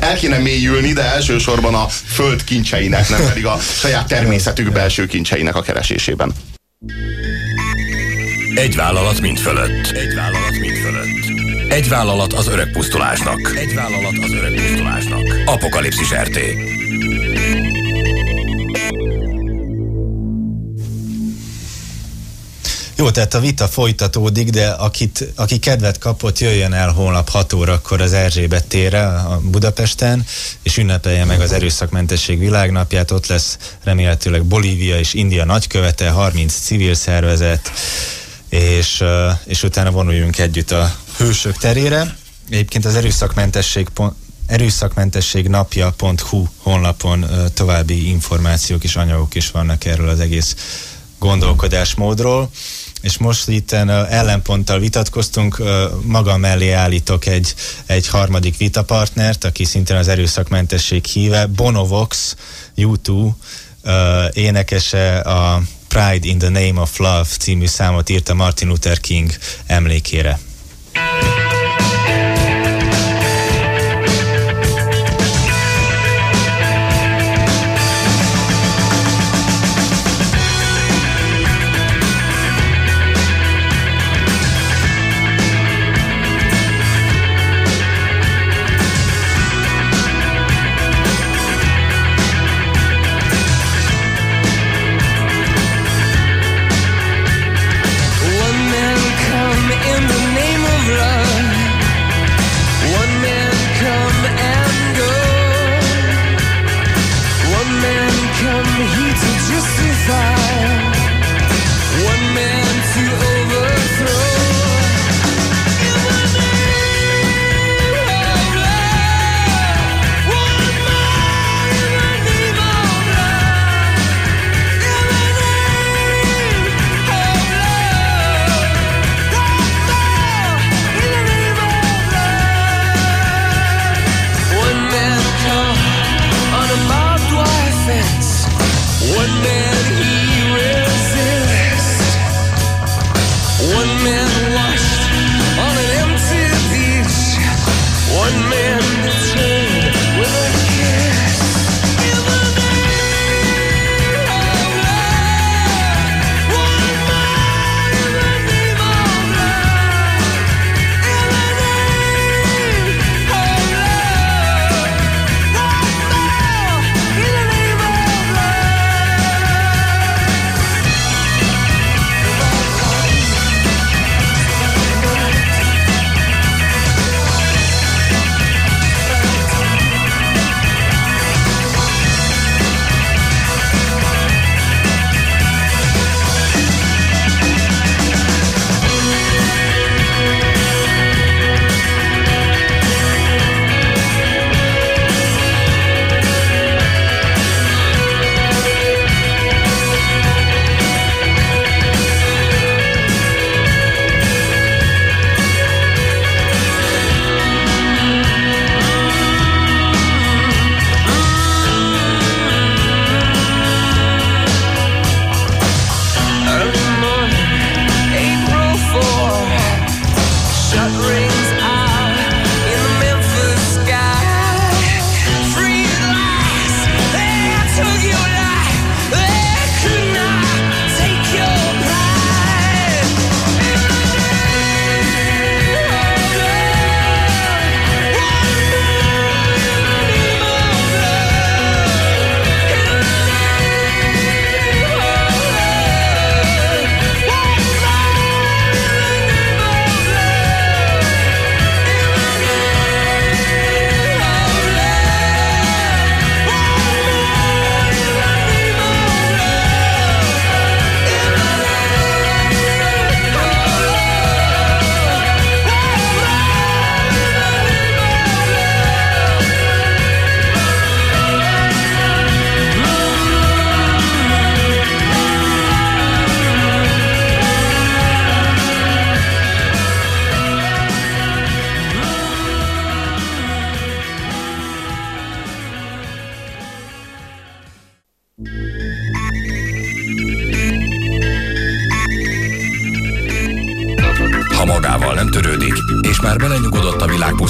El kéne mélyülni, de elsősorban a föld kincseinek, nem pedig a saját természetük belső kincseinek a keresésében. Egy vállalat mind fölött. Egy vállalat mind fölött. Egy vállalat az öreg pusztulásnak. Egy vállalat az öreg pusztulásnak. Apokalipszis RT. Jó, tehát a vita folytatódik, de akit, aki kedvet kapott, jöjjön el holnap 6 órakor az Erzsébet térre a Budapesten, és ünnepelje meg az Erőszakmentesség világnapját. Ott lesz remélhetőleg Bolívia és India nagykövete, 30 civil szervezet, és, és utána vonuljunk együtt a hősök terére. Egyébként az erőszakmentesség erőszakmentesség napja.hu honlapon további információk és anyagok is vannak erről az egész gondolkodásmódról. És most itt ellenponttal vitatkoztunk, maga mellé állítok egy, egy harmadik vitapartnert, aki szintén az erőszakmentesség híve, Bonovox, YouTube énekese a Pride in the Name of Love című számot írta Martin Luther King emlékére.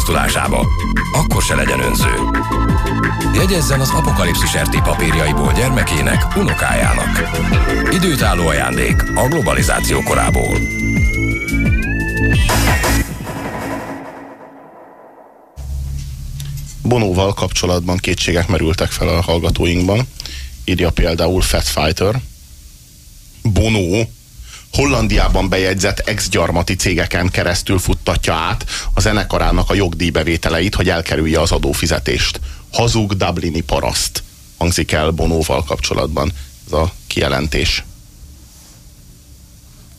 Világ pusztulásába, akkor se legyen önző. Jegyezzen az apokalipszis RT papírjaiból gyermekének, unokájának. Időtálló ajándék a globalizáció korából. Bonóval kapcsolatban kétségek merültek fel a hallgatóinkban. Írja például Fat Fighter. Bono Hollandiában bejegyzett ex-gyarmati cégeken keresztül futtatja át a zenekarának a jogdíjbevételeit, hogy elkerülje az adófizetést. Hazug Dublini paraszt hangzik el Bonóval kapcsolatban ez a kijelentés.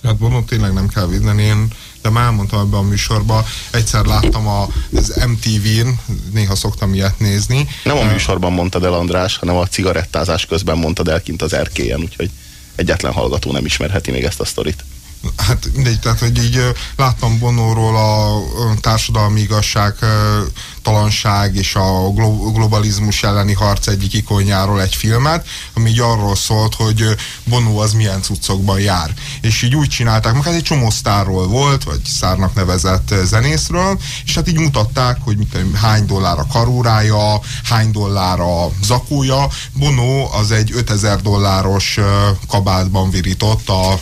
Hát Bonót tényleg nem kell védeni, én de már elmondtam ebben a műsorban, egyszer láttam a, az MTV-n, néha szoktam ilyet nézni. Nem a műsorban mondtad el, András, hanem a cigarettázás közben mondtad el kint az erkélyen, úgyhogy egyetlen hallgató nem ismerheti még ezt a sztorit. Hát mindegy, tehát hogy így láttam Bonóról a társadalmi igazság talanság és a globalizmus elleni harc egyik ikonjáról egy filmet, ami így arról szólt, hogy Bonó az milyen cuccokban jár. És így úgy csinálták, meg hát egy csomó sztárról volt, vagy szárnak nevezett zenészről, és hát így mutatták, hogy mit, hány dollár a karórája, hány dollár a zakója. Bono az egy 5000 dolláros kabátban virított a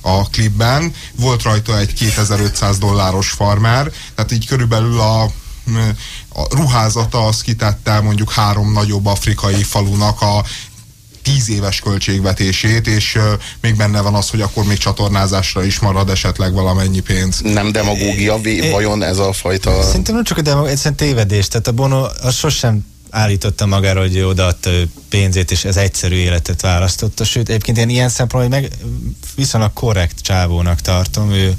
a klipben. Volt rajta egy 2500 dolláros farmer, tehát így körülbelül a a ruházata az kitette mondjuk három nagyobb afrikai falunak a tíz éves költségvetését, és uh, még benne van az, hogy akkor még csatornázásra is marad esetleg valamennyi pénz. Nem demagógia, vajon ez a fajta... Szerintem nem csak a demagógia, egyszerűen tévedés. Tehát a Bono az sosem állította magára, hogy odaadta pénzét, és ez egyszerű életet választotta. Sőt, egyébként én ilyen szempontból meg viszonylag korrekt csávónak tartom. Ő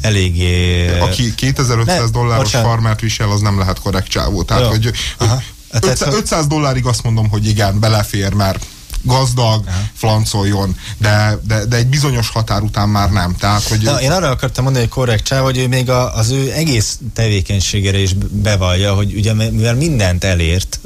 eléggé... Aki 2500 ne, dolláros bocsánat. farmert visel, az nem lehet korrekt csávó. Tehát, Jó. hogy, hogy 500, 500 dollárig azt mondom, hogy igen, belefér, mert gazdag, Aha. flancoljon, de, de, de egy bizonyos határ után már nem. Tehát, hogy Na, én arra akartam mondani, hogy korrekt csáv, hogy ő még a, az ő egész tevékenységére is bevallja, hogy ugye mivel mindent elért,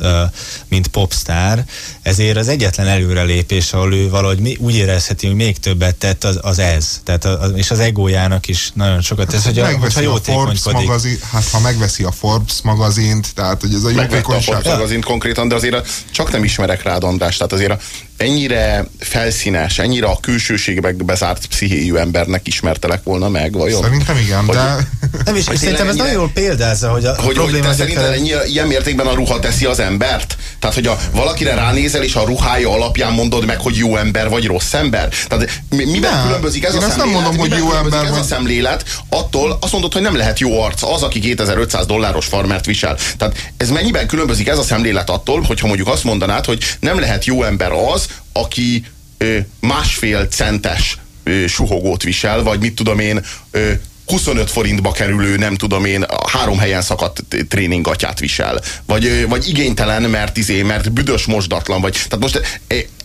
mint popstar, ezért az egyetlen előrelépés, ahol ő valahogy úgy érezheti, hogy még többet tett, az, az ez. Tehát az, és az egójának is nagyon sokat tesz, hogy a, hogyha a Forbes magazin, hát ha megveszi a Forbes magazint, tehát hogy ez a jótékonyság. a Forbes magazint konkrétan, de azért csak nem ismerek rád András, tehát azért a ennyire felszínes, ennyire a külsőségbe bezárt pszichéjű embernek ismertelek volna meg, vajon? Szerintem igen, hogy, de... Nem is, és szerintem ez nagyon jól példázza, hogy a, hogy, probléma... Hogy te szerinted ennyi, ilyen mértékben a ruha teszi az embert? Tehát, hogy a, valakire ránézel, és a ruhája alapján mondod meg, hogy jó ember vagy rossz ember? Tehát miben nem, különbözik ez a szemlélet? nem mondom, hogy jó ember ez vagy. a szemlélet attól, azt mondod, hogy nem lehet jó arc az, aki 2500 dolláros farmert visel. Tehát ez mennyiben különbözik ez a szemlélet attól, hogyha mondjuk azt mondanád, hogy nem lehet jó ember az, aki ö, másfél centes ö, suhogót visel, vagy mit tudom én, ö, 25 forintba kerülő, nem tudom én, három helyen szakadt tréningatját visel. Vagy, vagy igénytelen, mert izé, mert büdös mosdatlan, vagy. Tehát most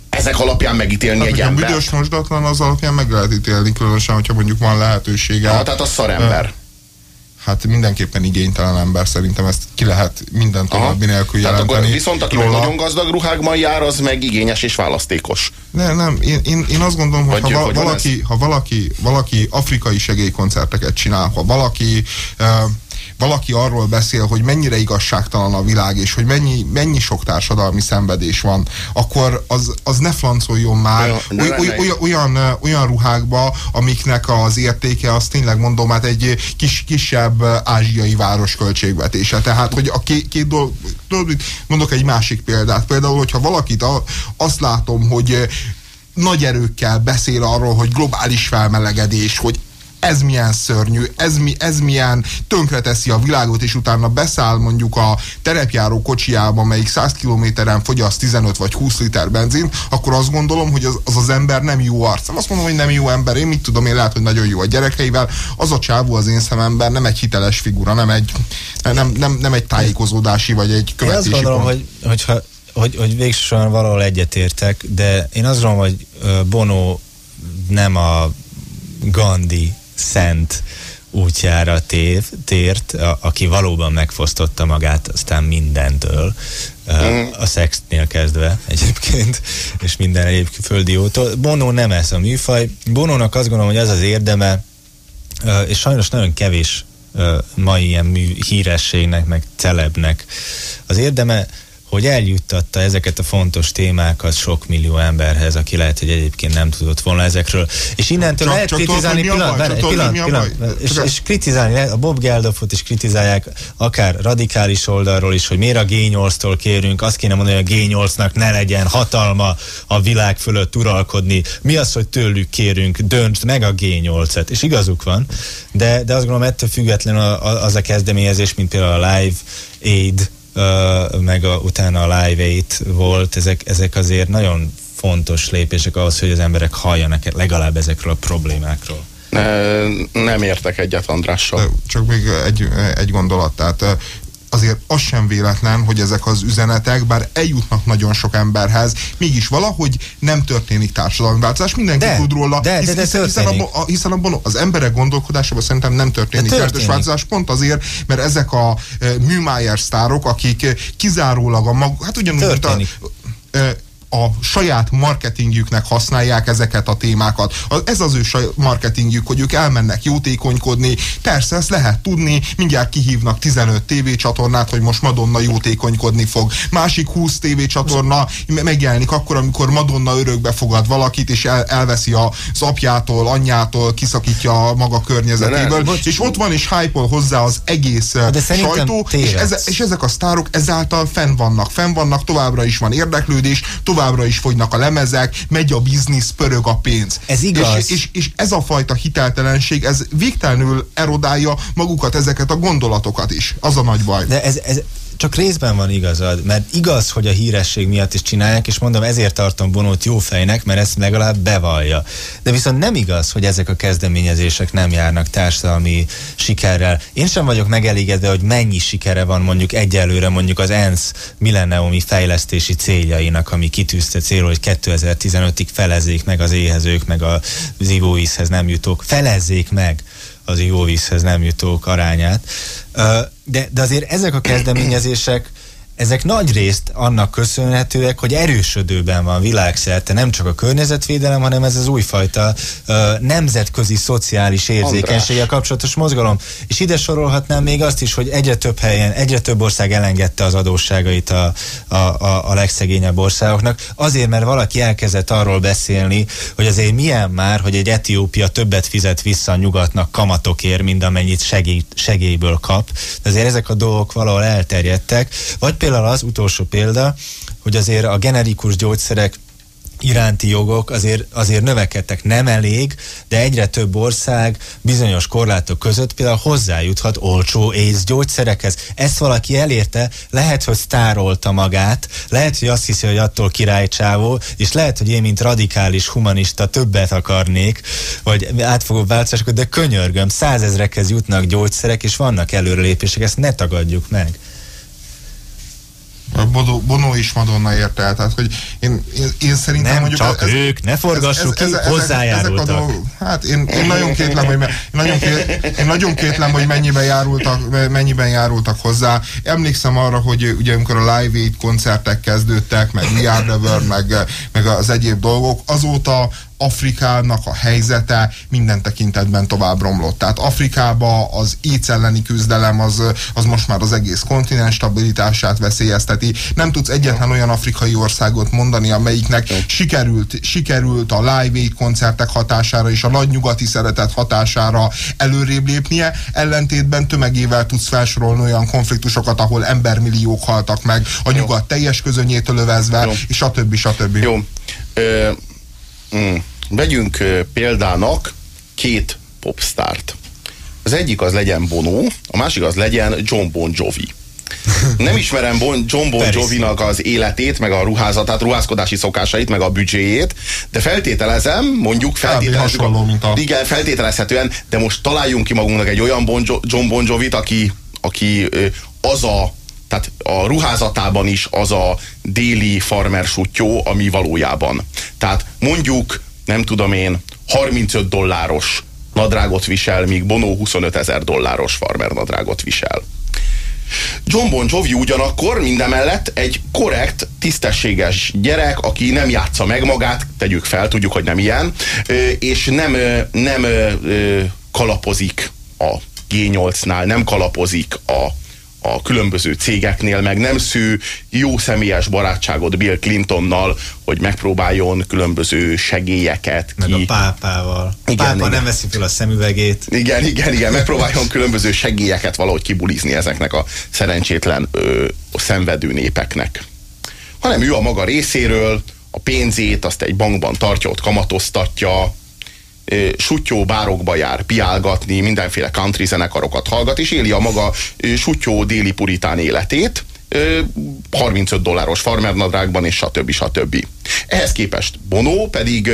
ezek alapján megítélni hát, egy ember. büdös mosdatlan, az alapján meg lehet ítélni, különösen, hogyha mondjuk van lehetősége. Ha, tehát a szarember hát mindenképpen igénytelen ember, szerintem ezt ki lehet minden további nélkül jelenteni. Tehát akkor viszont aki róla... nagyon gazdag ruhákban jár, az meg igényes és választékos. Ne, nem, én, én, én azt gondolom, hogy, Vagy, ha, hogy valaki, ha valaki, valaki afrikai segélykoncerteket csinál, ha valaki uh, valaki arról beszél, hogy mennyire igazságtalan a világ, és hogy mennyi, mennyi sok társadalmi szenvedés van, akkor az, az ne flancoljon már de, de oly, oly, olyan, olyan ruhákba, amiknek az értéke, az tényleg mondom, hát egy kis, kisebb ázsiai város költségvetése. Tehát, hogy a két, két dolog, mondok egy másik példát. Például, hogyha valakit a, azt látom, hogy nagy erőkkel beszél arról, hogy globális felmelegedés, hogy ez milyen szörnyű, ez, mi, ez milyen tönkreteszi a világot, és utána beszáll mondjuk a terepjáró kocsiába, melyik 100 kilométeren fogyaszt 15 vagy 20 liter benzin, akkor azt gondolom, hogy az az, az ember nem jó arc. Azt mondom, hogy nem jó ember, én mit tudom, én lehet, hogy nagyon jó a gyerekeivel. Az a csávó az én szememben nem egy hiteles figura, nem egy, nem, nem, nem egy tájékozódási vagy egy követési Én azt gondolom, pont. hogy, hogyha hogy, hogy végsősorban valahol egyetértek, de én azt gondolom, hogy Bono nem a Gandhi szent útjára tév, tért, a, aki valóban megfosztotta magát aztán mindentől, mm. a szexnél kezdve egyébként, és minden egyéb földi jótól. Bono nem ez a műfaj. Bonónak azt gondolom, hogy ez az érdeme, és sajnos nagyon kevés mai ilyen mű, hírességnek, meg celebnek. Az érdeme, hogy eljuttatta ezeket a fontos témákat sok millió emberhez, aki lehet, hogy egyébként nem tudott volna ezekről. És innentől csak, lehet csak kritizálni, pillanat, bár, pillanat, pillanat, pillanat, és, és kritizálni, a Bob Geldofot is kritizálják, akár radikális oldalról is, hogy miért a G8-tól kérünk, azt kéne mondani, hogy a G8-nak ne legyen hatalma a világ fölött uralkodni. Mi az, hogy tőlük kérünk, döntsd meg a G8-et. És igazuk van, de, de azt gondolom ettől függetlenül az a kezdeményezés, mint például a Live Aid, meg a, utána a Live 8 volt, ezek, ezek azért nagyon fontos lépések ahhoz, hogy az emberek halljanak legalább ezekről a problémákról. Nem értek egyet Andrással. Csak még egy, egy gondolat, tehát azért az sem véletlen, hogy ezek az üzenetek, bár eljutnak nagyon sok emberhez, mégis valahogy nem történik társadalmi változás. Mindenki de, tud róla, de, hisz, de, de hiszen, hiszen, a, a, hiszen a, az emberek gondolkodásában szerintem nem történik, történik. változás, pont azért, mert ezek a e, műmájer sztárok, akik kizárólag a mag, hát ugyanúgy, történik. mint a, a saját marketingjüknek használják ezeket a témákat. Ez az ő marketingjük, hogy ők elmennek jótékonykodni. Persze, ezt lehet tudni, mindjárt kihívnak 15 tévécsatornát, hogy most Madonna jótékonykodni fog. Másik 20 tévécsatorna megjelenik akkor, amikor Madonna örökbe fogad valakit, és el, elveszi az apjától, anyjától, kiszakítja a maga környezetéből. Nem, és ott van, és hype hozzá az egész De sajtó, és, eze, és ezek a sztárok ezáltal fenn vannak. Fenn vannak, továbbra is van érdeklődés, tovább továbbra is fogynak a lemezek, megy a biznisz, pörög a pénz. Ez igaz. És, és, és ez a fajta hiteltelenség, ez végtelenül erodálja magukat ezeket a gondolatokat is. Az a nagy baj. De ez, ez, csak részben van igazad, mert igaz, hogy a híresség miatt is csinálják, és mondom, ezért tartom Bonót jó fejnek, mert ezt legalább bevallja. De viszont nem igaz, hogy ezek a kezdeményezések nem járnak társadalmi sikerrel. Én sem vagyok megelégedve, hogy mennyi sikere van mondjuk egyelőre mondjuk az ENSZ milleniumi fejlesztési céljainak, ami kitűzte célul, hogy 2015-ig felezzék meg az éhezők, meg az ivóvízhez nem jutók. Felezzék meg az ivóvízhez nem jutók arányát. De, de azért ezek a kezdeményezések ezek nagy részt annak köszönhetőek, hogy erősödőben van világszerte nem csak a környezetvédelem, hanem ez az újfajta uh, nemzetközi szociális érzékenységgel kapcsolatos mozgalom. És ide sorolhatnám még azt is, hogy egyre több helyen, egyre több ország elengedte az adósságait a, a, a, a legszegényebb országoknak, azért, mert valaki elkezdett arról beszélni, hogy azért milyen már, hogy egy Etiópia többet fizet vissza a nyugatnak kamatokért, mint amennyit segély, segélyből kap. De azért ezek a dolgok valahol elterjedtek. Vagy például az utolsó példa, hogy azért a generikus gyógyszerek iránti jogok azért, azért növekedtek. Nem elég, de egyre több ország bizonyos korlátok között például hozzájuthat olcsó AIDS gyógyszerekhez. Ezt valaki elérte, lehet, hogy sztárolta magát, lehet, hogy azt hiszi, hogy attól királycsávó, és lehet, hogy én, mint radikális humanista többet akarnék, vagy átfogó változásokat, de könyörgöm, százezrekhez jutnak gyógyszerek, és vannak előrelépések, ezt ne tagadjuk meg. Bono, Bono is Madonna érte el. Tehát, hogy én, én, én szerintem nem mondjuk... csak ez, ők, ne forgassuk ez, ez, ki, hozzájárultak. Ezek a dolgok, hát én, én, nagyon kétlem, hogy, én, nagyon kétlem, én nagyon kétlem, hogy mennyiben járultak, mennyiben járultak hozzá. Emlékszem arra, hogy ugye amikor a Live Aid koncertek kezdődtek, meg We Are The World, meg, meg az egyéb dolgok, azóta Afrikának a helyzete minden tekintetben tovább romlott. Tehát Afrikába az éjsz elleni küzdelem az, az most már az egész kontinens stabilitását veszélyezteti. Nem tudsz egyetlen olyan afrikai országot mondani, amelyiknek sikerült, sikerült a Live Aid koncertek hatására és a nagy nyugati szeretet hatására előrébb lépnie, ellentétben tömegével tudsz felsorolni olyan konfliktusokat, ahol embermilliók haltak meg, a nyugat teljes közönyétől övezve, Jó. és a többi, stb. Jó. Ö, mm vegyünk példának két popstárt. Az egyik az legyen Bono, a másik az legyen John Bon Jovi. Nem ismerem bon, John Bon Jovi-nak az életét, meg a ruházatát, ruházkodási szokásait, meg a büdzséjét, de feltételezem, mondjuk feltételezhetően, a... igen, feltételezhetően, de most találjunk ki magunknak egy olyan bon jo, John Bon Jovit, aki, aki az a tehát a ruházatában is az a déli farmer sutyó, ami valójában. Tehát mondjuk nem tudom én, 35 dolláros nadrágot visel, míg Bono 25 ezer dolláros farmer nadrágot visel. John Bon Jovi ugyanakkor mindemellett egy korrekt, tisztességes gyerek, aki nem játsza meg magát, tegyük fel, tudjuk, hogy nem ilyen, és nem, nem kalapozik a G8-nál, nem kalapozik a, a különböző cégeknél, meg nem szű jó személyes barátságot Bill Clintonnal, hogy megpróbáljon különböző segélyeket Meg ki... a pápával. A Igen, pápa igen. nem veszi fel a szemüvegét. Igen, igen, igen, megpróbáljon különböző segélyeket valahogy kibulizni ezeknek a szerencsétlen ö, szenvedő népeknek. Hanem ő a maga részéről a pénzét azt egy bankban tartja, ott kamatoztatja, sutyó bárokba jár piálgatni, mindenféle country zenekarokat hallgat, és éli a maga sutyó déli puritán életét, ö, 35 dolláros farmernadrágban, és stb. stb. Ehhez képest Bono pedig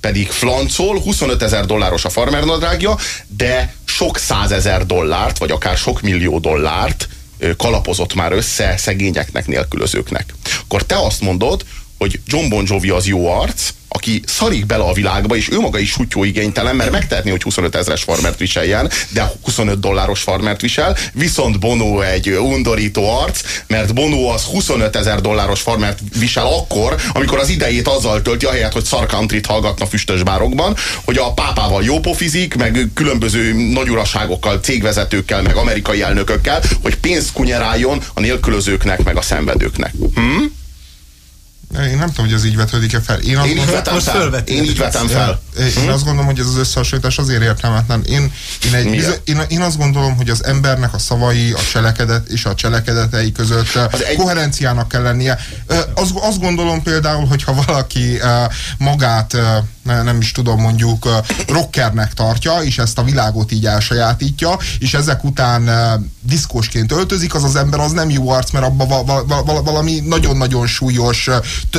pedig flancol, 25 ezer dolláros a farmernadrágja, de sok százezer dollárt, vagy akár sok millió dollárt kalapozott már össze szegényeknek, nélkülözőknek. Akkor te azt mondod, hogy John Bon Jovi az jó arc, aki szarik bele a világba, és ő maga is sutyó igénytelen, mert megtehetné, hogy 25 ezres farmert viseljen, de 25 dolláros farmert visel, viszont Bono egy undorító arc, mert Bono az 25 ezer dolláros farmert visel akkor, amikor az idejét azzal tölti, ahelyett, hogy szar countryt hallgatna füstös bárokban, hogy a pápával jó pofizik, meg különböző nagyuraságokkal, cégvezetőkkel, meg amerikai elnökökkel, hogy pénzt kunyeráljon a nélkülözőknek, meg a szenvedőknek. Hm? Én nem tudom, hogy ez így vetődik-e fel. Én azt Én így vetem fel. Én így vetem fel. Én azt gondolom, hogy ez az összehasonlítás azért értelmetlen. Én, én, egy én, én azt gondolom, hogy az embernek a szavai, a cselekedet és a cselekedetei között Az egy- koherenciának kell lennie. Azt, azt gondolom például, hogyha valaki magát, nem is tudom, mondjuk rockernek tartja, és ezt a világot így elsajátítja, és ezek után diszkósként öltözik, az az ember az nem jó arc, mert abban va, va, va, valami nagyon-nagyon súlyos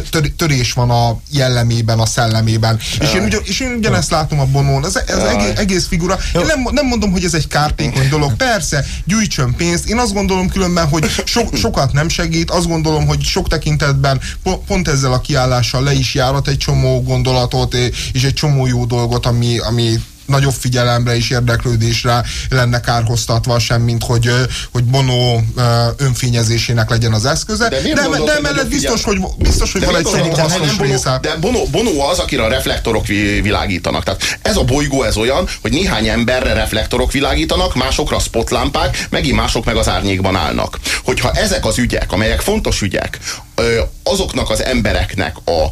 tör, törés van a jellemében, a szellemében. És én, ugyan, és én ugyanezt látom a Bonón, ez, ez egész, egész figura. Én nem, nem mondom, hogy ez egy kártékony dolog. Persze, gyűjtsön pénzt. Én azt gondolom különben, hogy so, sokat nem segít. Azt gondolom, hogy sok tekintetben po, pont ezzel a kiállással le is járat egy csomó gondolatot és egy csomó jó dolgot, ami, ami nagyobb figyelemre és érdeklődésre lenne kárhoztatva, sem, mint hogy, hogy Bono önfényezésének legyen az eszköze. De De, miért de, de emellett biztos, hogy, biztos, hogy De van egy csomó hasznos Bono, része. de Bono, Bono az, akire a reflektorok vi- világítanak. Tehát ez a bolygó ez olyan, hogy néhány emberre reflektorok világítanak, másokra spotlámpák, megint mások meg az árnyékban állnak. Hogyha ezek az ügyek, amelyek fontos ügyek, azoknak az embereknek a,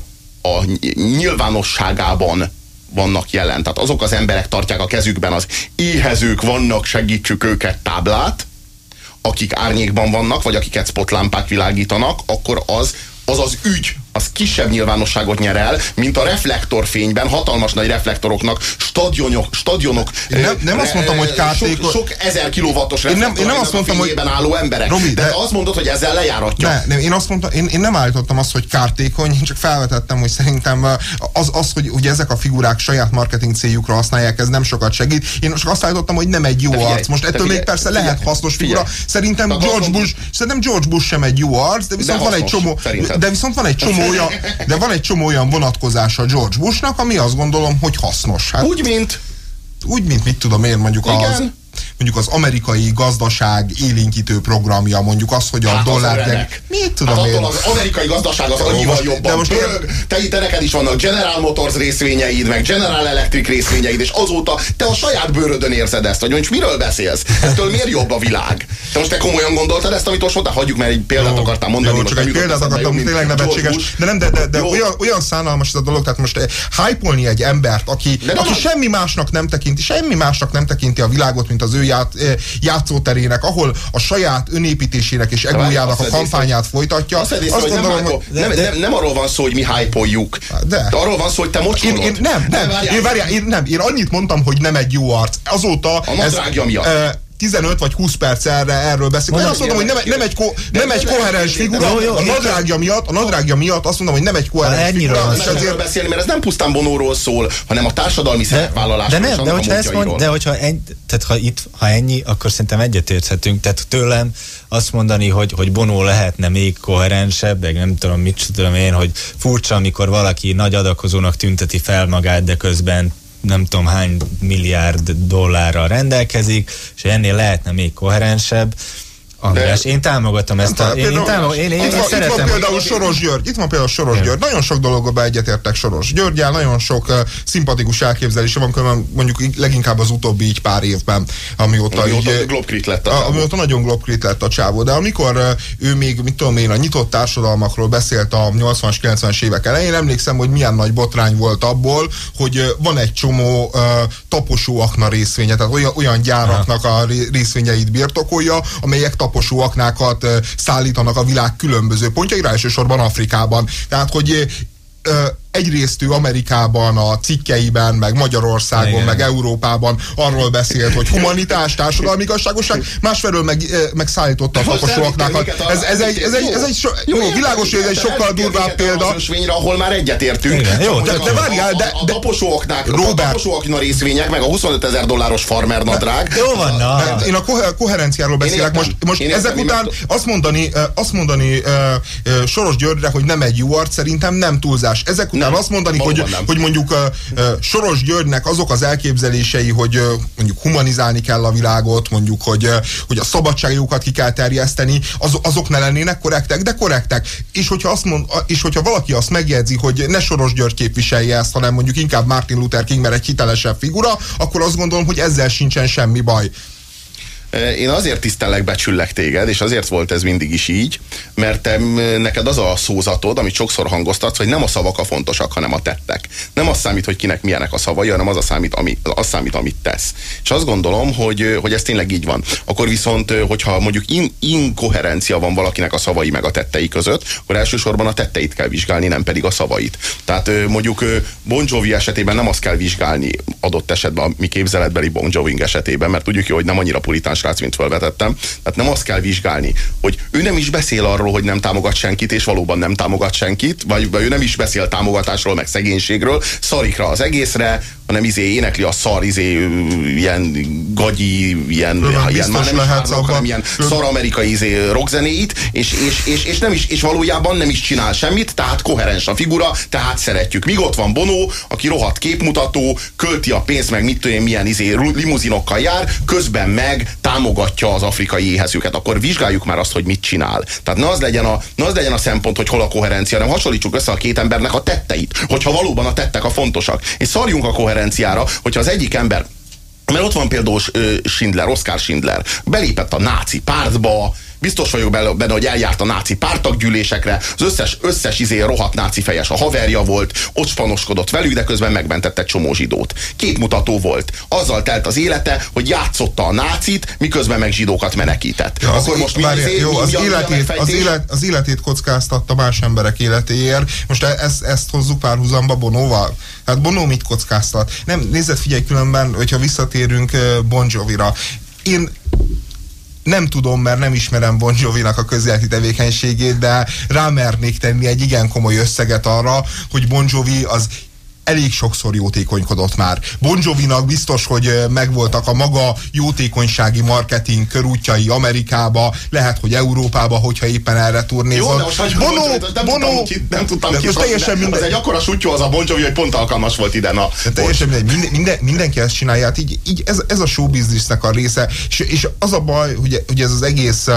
a ny- nyilvánosságában vannak jelen. Tehát azok az emberek tartják a kezükben az éhezők vannak, segítsük őket táblát, akik árnyékban vannak, vagy akiket spotlámpák világítanak, akkor az az az ügy, az kisebb nyilvánosságot nyer el, mint a reflektorfényben, hatalmas nagy reflektoroknak, stadionok, stadionok Én nem- nem azt mondtam, hogy kártékony- Sok, sok ezer kilowattos Én nem- én nem azt mondtam, a hogy- álló emberek. Robi, de, de- azt mondod, hogy ezzel lejáratja. Ne, nem, én azt mondtam, én, én nem állítottam azt, hogy kártékony, én csak felvetettem, hogy szerintem az, az hogy, hogy ezek a figurák saját marketing céljukra használják, ez nem sokat segít. Én csak azt állítottam, hogy nem egy jó figyelj, arc. Most ettől figyelj, még persze figyelj, lehet hasznos figura. figyelj. Szerintem George Bush, szerintem George Bush sem egy jó arc, de viszont De van egy hasznos, csomó, szerinted. de viszont van egy csomó olyan, de van egy csomó olyan vonatkozása George Bushnak, ami azt gondolom, hogy hasznos. Hát, Úgy, mint úgy, mint mit tudom én, mondjuk az, Igen. Mondjuk az amerikai gazdaság élénkítő programja, mondjuk az, hogy a Hát dollár... remek. Mit tudom hát én? az amerikai gazdaság az annyival jobban de most pörög. Te, te neked is vannak General Motors részvényeid, meg General Electric részvényeid, és azóta te a saját bőrödön érzed ezt, hogy most miről beszélsz? Ettől miért jobb a világ? Te most te komolyan gondoltad ezt, amit most? Hagyjuk, mert egy példát Jó, akartál mondani. Jó, csak egy példát akartam, tényleg nevetséges. De nem, de, de, de olyan, olyan szánalmas ez a dolog, tehát most eh, hype egy embert, aki, De aki semmi másnak nem tekinti, semmi másnak nem tekinti a világot, mint az ő ját, eh, játszóterének, ahol a saját önépítésének és egójának a kampányát folytatja. Azt, hogy nem, gondolom, nem, nem, nem arról van szó, hogy mi hype-oljuk. De. arról van szó, hogy te én, mocskolod. én, nem, nem, várjál. én, várjál, én, nem, én annyit mondtam, hogy nem egy jó arc. Azóta A nadrágja miatt. eh, 15 vagy 20 perc erre, erről beszélünk. Én azt mondom, hogy nem, nem egy, ko, nem egy koherens figura. Jó, jó, A nadrágja miatt, a nadrágja miatt azt mondom, hogy nem egy koherens figura. és nem ezért beszélni, mert ez nem pusztán Bonóról szól, hanem a társadalmi De, szerepvállalásról de és nem, de hogyha ezt mond, de hogyha ennyi, tehát ha itt, ha ennyi, akkor szerintem egyetérthetünk. Tehát tőlem azt mondani, hogy, hogy Bonó lehetne még koherensebb, meg nem tudom, mit tudom én, hogy furcsa, amikor valaki nagy adakozónak tünteti fel magát, de közben nem tudom hány milliárd dollárral rendelkezik, és ennél lehetne még koherensebb András, én támogatom ezt a... Én, én, támogatom, én, én, itt, én van, szeretem... itt van például Soros György, itt van például Soros György, nagyon sok dologba egyetértek Soros Györgyel, nagyon sok uh, szimpatikus elképzelése van, különben mondjuk leginkább az utóbbi így pár évben, amióta, amióta így, globkrit lett a csávó. Amióta nagyon globkrit lett a csávó, de amikor uh, ő még, mit tudom én, a nyitott társadalmakról beszélt a 80-as, 90-es évek elején, emlékszem, hogy milyen nagy botrány volt abból, hogy uh, van egy csomó uh, taposó akna részvénye, tehát olyan, olyan gyáraknak a részvényeit birtokolja, amelyek taposó aknákat szállítanak a világ különböző pontjaira, elsősorban Afrikában. Tehát, hogy egyrészt ő Amerikában, a cikkeiben, meg Magyarországon, Igen. meg Európában arról beszélt, hogy humanitás, társadalmi igazságosság, másfelől meg, meg szállította a taposóaknákat. Ez, ez, egy, ez, egy, ez egy so, jó, jó, világos, hogy ez egy sokkal durvább példa. Ösvényre, ahol már egyetértünk. Igen, jó, de, de várjál, de, de, a taposóaknák, Robert, a taposóakna részvények, meg a 25 ezer dolláros farmer nadrág. Jó van, na. Én a koherenciáról beszélek. Most, most ezek után azt mondani, azt mondani Soros Györgyre, hogy nem egy jó arc, szerintem nem túlzás. Ezek után nem, azt mondani, hogy, hogy mondjuk uh, uh, Soros Györgynek azok az elképzelései, hogy uh, mondjuk humanizálni kell a világot, mondjuk, hogy, uh, hogy a szabadságjogokat ki kell terjeszteni, az, azok ne lennének korrektek, de korrektek. És hogyha, azt mond, és hogyha valaki azt megjegyzi, hogy ne Soros György képviselje ezt, hanem mondjuk inkább Martin Luther King, mert egy hitelesebb figura, akkor azt gondolom, hogy ezzel sincsen semmi baj. Én azért tisztellek, becsüllek téged, és azért volt ez mindig is így, mert te, neked az a szózatod, amit sokszor hangoztatsz, hogy nem a szavak a fontosak, hanem a tettek. Nem az számít, hogy kinek milyenek a szavai, hanem az a számít, ami, az számít amit tesz. És azt gondolom, hogy, hogy ez tényleg így van. Akkor viszont, hogyha mondjuk in, inkoherencia van valakinek a szavai meg a tettei között, akkor elsősorban a tetteit kell vizsgálni, nem pedig a szavait. Tehát mondjuk Bon Jovi esetében nem azt kell vizsgálni adott esetben a mi képzeletbeli Bon Jovi esetében, mert tudjuk jó, hogy nem annyira pulitáns srác, mint felvetettem. Tehát nem azt kell vizsgálni, hogy ő nem is beszél arról, hogy nem támogat senkit, és valóban nem támogat senkit, vagy, ő nem is beszél támogatásról, meg szegénységről, szarikra az egészre, hanem izé énekli a szar, izé ilyen gagyi, ilyen, Ön ilyen már nem lehet hárnak, hanem ilyen szar amerikai izé rockzenéit, és, és, és, és, nem is, és valójában nem is csinál semmit, tehát koherens a figura, tehát szeretjük. Míg ott van Bono, aki rohadt képmutató, költi a pénzt, meg mit tudom milyen izé limuzinokkal jár, közben meg támogatja az afrikai éhezőket, akkor vizsgáljuk már azt, hogy mit csinál. Tehát ne az legyen a, ne az legyen a szempont, hogy hol a koherencia, hanem hasonlítsuk össze a két embernek a tetteit, hogyha valóban a tettek a fontosak. És szarjunk a koherenciára, hogyha az egyik ember mert ott van például Schindler, Oscar Schindler, belépett a náci pártba, Biztos vagyok benne, hogy eljárt a náci pártaggyűlésekre, az összes, összes izé rohadt náci fejes a haverja volt, ott spanoskodott velük, de közben megmentette csomó zsidót. Két mutató volt. Azzal telt az élete, hogy játszotta a nácit, miközben meg zsidókat menekített. Ja, Akkor most várja, mi, izé- jó, az, életét, az, élet, az életét kockáztatta más emberek életéért. Most e- ezt, ezt hozzuk párhuzamba Bonóval. Hát Bonó mit kockáztat? Nem, nézzet, figyelj különben, hogyha visszatérünk Bon Jovi-ra. Én nem tudom, mert nem ismerem Bon Jovi-nak a közéleti tevékenységét, de rámernék tenni egy igen komoly összeget arra, hogy Bon Jovi az elég sokszor jótékonykodott már. Bon Jovi-nak biztos, hogy megvoltak a maga jótékonysági marketing körútjai Amerikába, lehet, hogy Európába, hogyha éppen erre turnézott. Jó, de most Bono, nem, Bono, tudtam, ki, nem tudtam de ki, most teljesen minden... Az egy akkora sutyó az a Bon Jovi, hogy pont alkalmas volt ide. Na, de teljesen minden, minden, mindenki ezt csinálja, hát így, így ez, ez a show businessnek a része, és, és az a baj, hogy, hogy ez az egész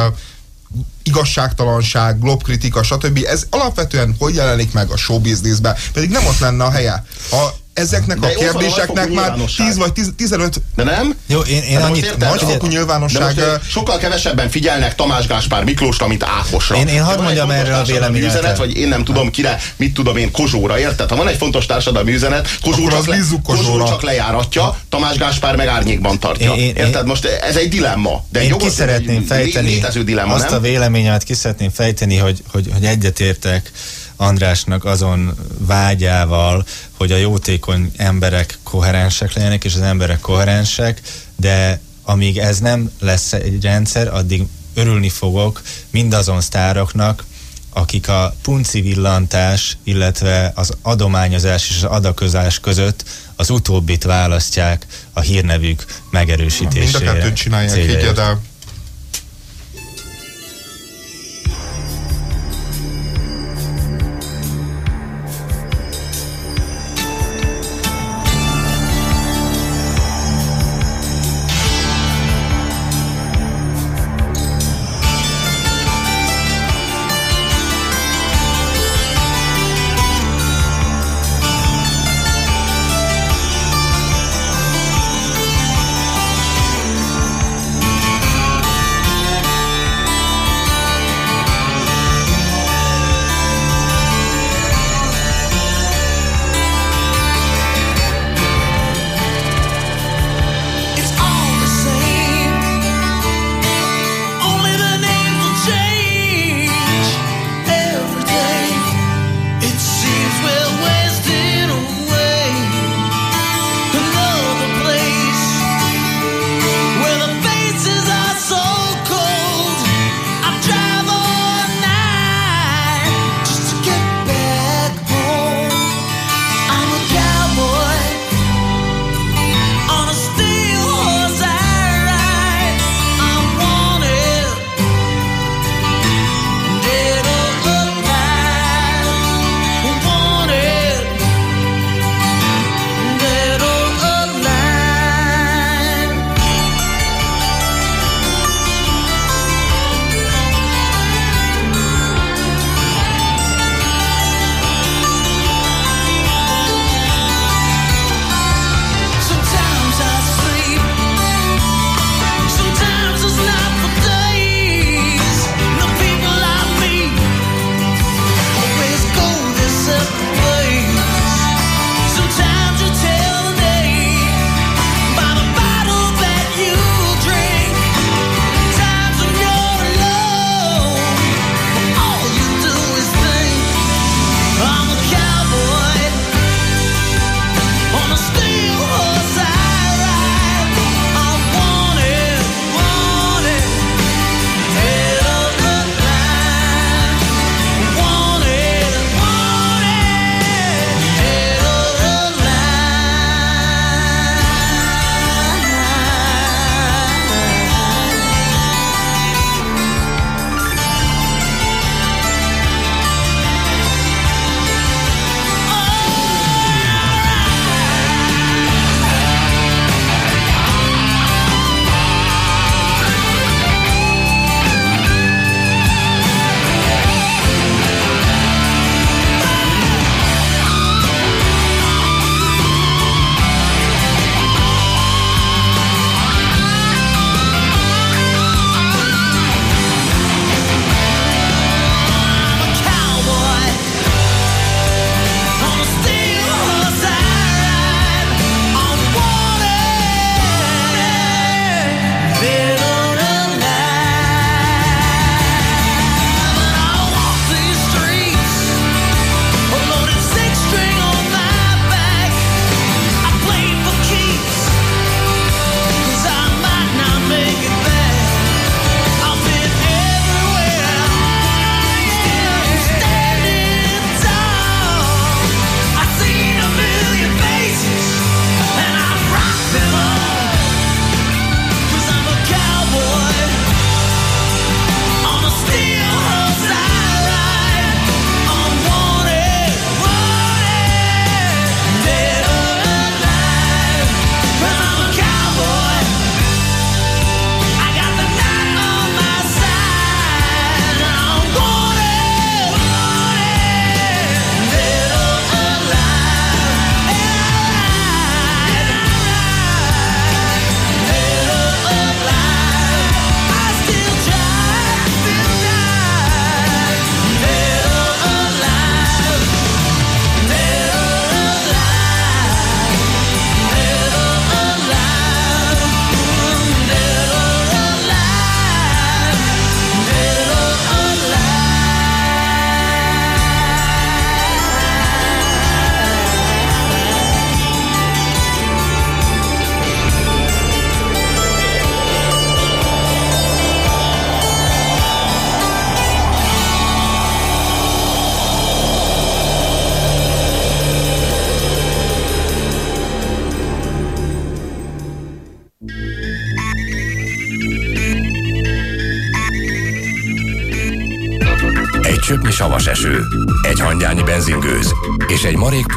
igazságtalanság, globkritika, stb. Ez alapvetően hogy jelenik meg a showbizniszben, pedig nem ott lenne a helye. Ha ezeknek de a kérdéseknek már 10 vagy 10, 15... De nem? Jó, én, én annyit... Nagyfokú nyilvánosság... De sokkal kevesebben figyelnek Tamás Gáspár Miklósra, mint Ákosra. Én, én hadd mondjam erre a véleményet. Üzenet, vagy én nem tudom kire, mit tudom én, Kozsóra, érted? Ha van egy fontos társadalmi üzenet, Kozsó, csak, le, Kozsó csak lejáratja, Tamás Gáspár meg árnyékban tartja. Én, érted? Most ez egy dilemma. De én ki szeretném fejteni dilemma, azt nem? a véleményemet, ki szeretném fejteni, hogy, hogy, hogy egyetértek Andrásnak azon vágyával, hogy a jótékony emberek koherensek legyenek, és az emberek koherensek, de amíg ez nem lesz egy rendszer, addig örülni fogok mindazon sztároknak, akik a punci villantás, illetve az adományozás és az adakozás között az utóbbit választják a hírnevük megerősítésére. Mind a kettőt csinálják, el. csöpnyi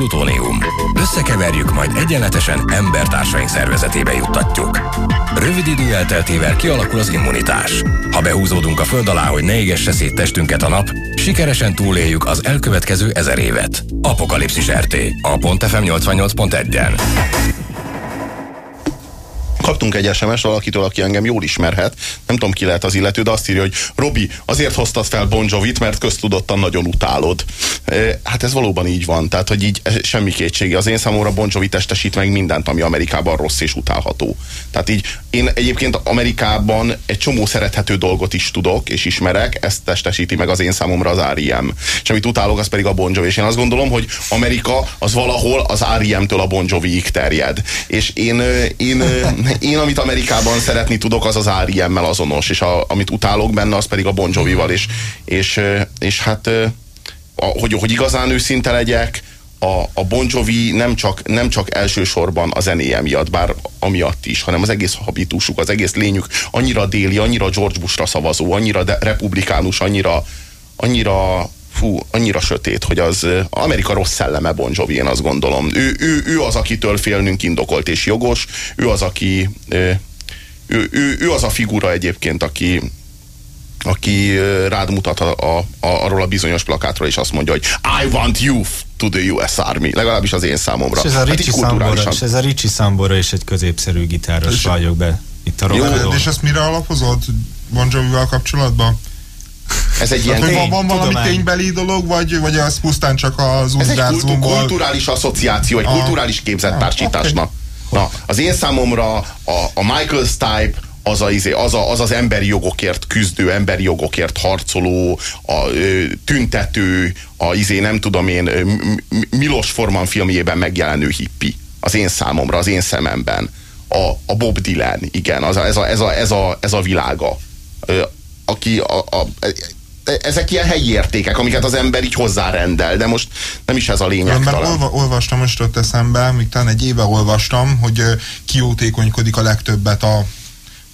plutónium. Összekeverjük, majd egyenletesen embertársaink szervezetébe juttatjuk. Rövid idő elteltével kialakul az immunitás. Ha behúzódunk a föld alá, hogy ne égesse szét testünket a nap, sikeresen túléljük az elkövetkező ezer évet. Apokalipszis RT. A .fm 88.1-en kaptunk egy SMS valakitől, aki engem jól ismerhet, nem tudom ki lehet az illető, de azt írja, hogy Robi, azért hoztad fel Bon Jovit, mert köztudottan nagyon utálod. Hát ez valóban így van, tehát hogy így semmi kétsége. Az én számomra Bon Jovi testesít meg mindent, ami Amerikában rossz és utálható. Tehát így én egyébként Amerikában egy csomó szerethető dolgot is tudok és ismerek, ezt testesíti meg az én számomra az R.E.M. És amit utálok, az pedig a Bon Jovi. És én azt gondolom, hogy Amerika az valahol az R.E.M.-től a Bon Jovi-ig terjed. És én, én, amit Amerikában szeretni tudok, az az R.E.M.-mel azonos, és a, amit utálok benne, az pedig a Bon Jovi-val. És, és, és hát, a, hogy, hogy igazán őszinte legyek, a, a Bon Jovi nem csak, nem csak elsősorban a zenéje miatt, bár amiatt is, hanem az egész habitusuk, az egész lényük annyira déli, annyira George Bushra szavazó, annyira de, republikánus, annyira, annyira fú, annyira sötét, hogy az Amerika rossz szelleme Bon Jovi, én azt gondolom. Ő, ő, ő az, akitől félnünk indokolt és jogos, ő az, aki ő, ő, ő az a figura egyébként, aki, aki rád mutat a, a, a, arról a bizonyos plakátról, és azt mondja, hogy I want you to the US Army. Legalábbis az én számomra. És ez a hát Ricci, hát Sambora, és ez a Ricci Sambora is egy középszerű gitáros vagyok be. Itt a Jó, És ezt mire alapozod Bon Jovi-val kapcsolatban? Ez egy ilyen... van, van valami ténybeli dolog, vagy, vagy az pusztán csak az Ez egy kultu, kulturális asszociáció, egy a... kulturális képzettársításnak. Okay. Na, az én számomra a, a Michael Stipe, az, a, izé, az, a, az az emberi jogokért küzdő, emberi jogokért harcoló, a ö, tüntető, a izé, nem tudom én, Milos Forman filmjében megjelenő hippi. Az én számomra, az én szememben. A, a Bob Dylan, igen, az a, ez, a, ez, a, ez, a, ez a világa. Aki a, a, ezek ilyen helyi értékek, amiket az ember így hozzárendel, de most nem is ez a lényeg Mert olva, olvastam, most ott eszembe, még talán egy éve olvastam, hogy kiótékonykodik a legtöbbet a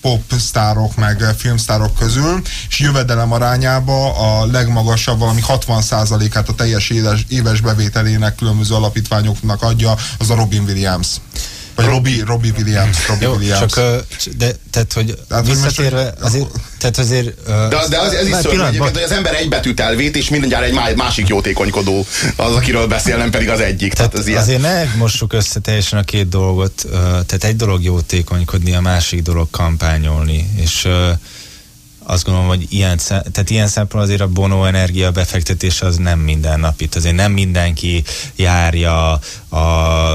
popstárok meg filmstárok közül, és jövedelem arányába a legmagasabb, valami 60%-át a teljes éves, éves bevételének különböző alapítványoknak adja, az a Robin Williams. Vagy Robbie, Robbie Williams. Robbie Jó, Williams. Csak, de, tehát, hogy tehát, visszatérve, azért, tehát azért... De, de az, ez is szörnyű egyébként, hogy az ember egy betűt elvét, és mindjárt egy másik jótékonykodó az, akiről beszél, nem pedig az egyik. Tehát, tehát azért ilyen. ne mossuk össze teljesen a két dolgot. Tehát egy dolog jótékonykodni, a másik dolog kampányolni. És azt gondolom, hogy ilyen, tehát ilyen szempontból azért a Bono energia befektetés az nem minden nap itt. Azért nem mindenki járja a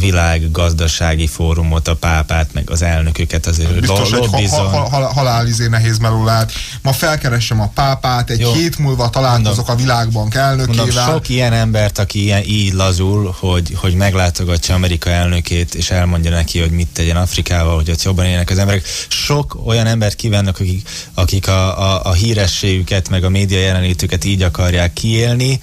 világ gazdasági fórumot, a pápát, meg az elnököket azért Biztos, lo- hogy ha, ha, ha, halálizé nehéz melólát. Ma felkeressem a pápát, egy Jó. hét múlva találkozok mondom, a világbank elnökével. Mondom, sok ilyen embert, aki ilyen így lazul, hogy, hogy meglátogatja Amerika elnökét, és elmondja neki, hogy mit tegyen Afrikával, hogy ott jobban élnek az emberek. Sok olyan embert kívánnak, akik akik a, a, a hírességüket, meg a média jelenlétüket így akarják kiélni,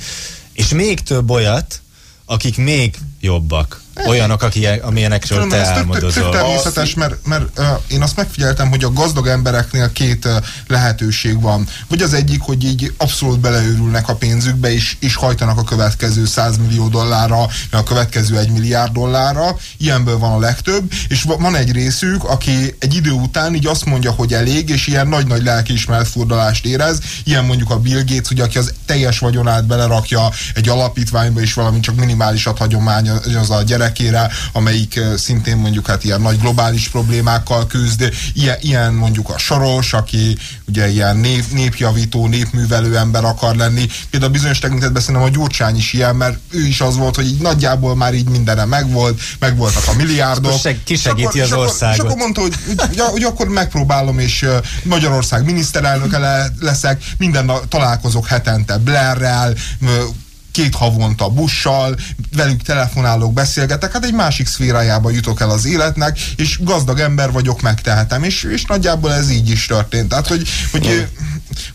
és még több olyat, akik még jobbak. Olyanok, akik, amilyenekről te álmodozol. Tök természetes, mert, mert uh, én azt megfigyeltem, hogy a gazdag embereknél két uh, lehetőség van. Vagy az egyik, hogy így abszolút beleőrülnek a pénzükbe, és, és hajtanak a következő 100 millió dollárra, a következő 1 milliárd dollárra. Ilyenből van a legtöbb. És van egy részük, aki egy idő után így azt mondja, hogy elég, és ilyen nagy-nagy lelkiismeret furdalást érez. Ilyen mondjuk a Bill Gates, ugye, aki az teljes vagyonát belerakja egy alapítványba, és valami csak minimálisat hagyomány az a gyerek gyerekére, amelyik szintén mondjuk hát ilyen nagy globális problémákkal küzd, ilyen, ilyen mondjuk a Soros, aki ugye ilyen nép, népjavító, népművelő ember akar lenni. Például bizonyos tekintetben szerintem a Gyurcsány is ilyen, mert ő is az volt, hogy így nagyjából már így mindenre megvolt, megvoltak a milliárdok. Kisegíti az országot. És akkor mondta, hogy, hogy, hogy akkor megpróbálom, és Magyarország miniszterelnöke leszek, minden találkozok hetente Blairrel, két havonta bussal, velük telefonálok, beszélgetek, hát egy másik szférájába jutok el az életnek, és gazdag ember vagyok, megtehetem, és, és nagyjából ez így is történt. Tehát, hogy, hogy,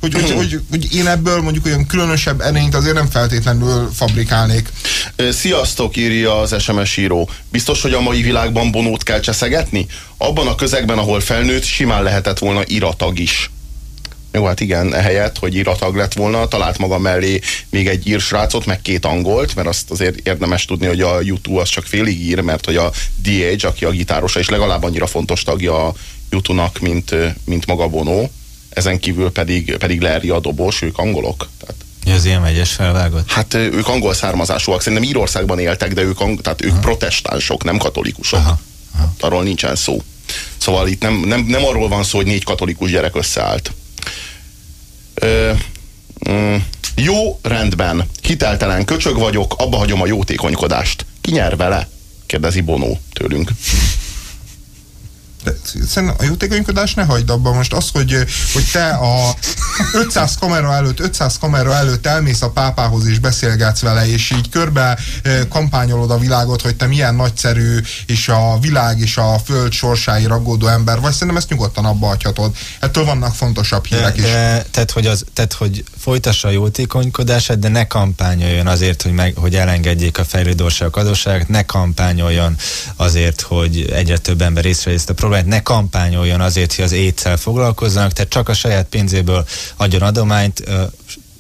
hogy, hogy, hogy, hogy, én ebből mondjuk olyan különösebb erényt azért nem feltétlenül fabrikálnék. Sziasztok, írja az SMS író. Biztos, hogy a mai világban bonót kell cseszegetni? Abban a közegben, ahol felnőtt, simán lehetett volna iratag is. Jó, hát igen, ehelyett, hogy iratag lett volna, talált maga mellé még egy írsrácot, meg két angolt, mert azt azért érdemes tudni, hogy a YouTube az csak félig ír, mert hogy a DH, aki a gitárosa, és legalább annyira fontos tagja a YouTube-nak, mint, mint maga Bono, ezen kívül pedig, pedig Larry a dobos, ők angolok. Tehát az ilyen megyes felvágott? Hát ők angol származásúak, szerintem Írországban éltek, de ők, ang- tehát ők Aha. protestánsok, nem katolikusok. Aha. Aha. Arról nincsen szó. Szóval itt nem, nem, nem arról van szó, hogy négy katolikus gyerek összeállt. Mm, jó, rendben. Hiteltelen köcsög vagyok, abba hagyom a jótékonykodást. Ki nyer vele? kérdezi Bonó tőlünk. De szerintem a jótékonykodás ne hagyd abba most az, hogy, hogy te a 500 kamera előtt, 500 kamera előtt elmész a pápához és beszélgetsz vele, és így körbe kampányolod a világot, hogy te milyen nagyszerű, és a világ és a föld sorsái raggódó ember vagy, szerintem ezt nyugodtan abba hagyhatod. Ettől vannak fontosabb hírek de, is. De, tehát, hogy az, tehát, hogy folytassa a jótékonykodását, de ne kampányoljon azért, hogy, meg, hogy elengedjék a fejlődő országok adósságát, ne kampányoljon azért, hogy egyre több ember észrevesz a problémát, ne kampányoljon azért, hogy az étszel foglalkozzanak, tehát csak a saját pénzéből adjon adományt,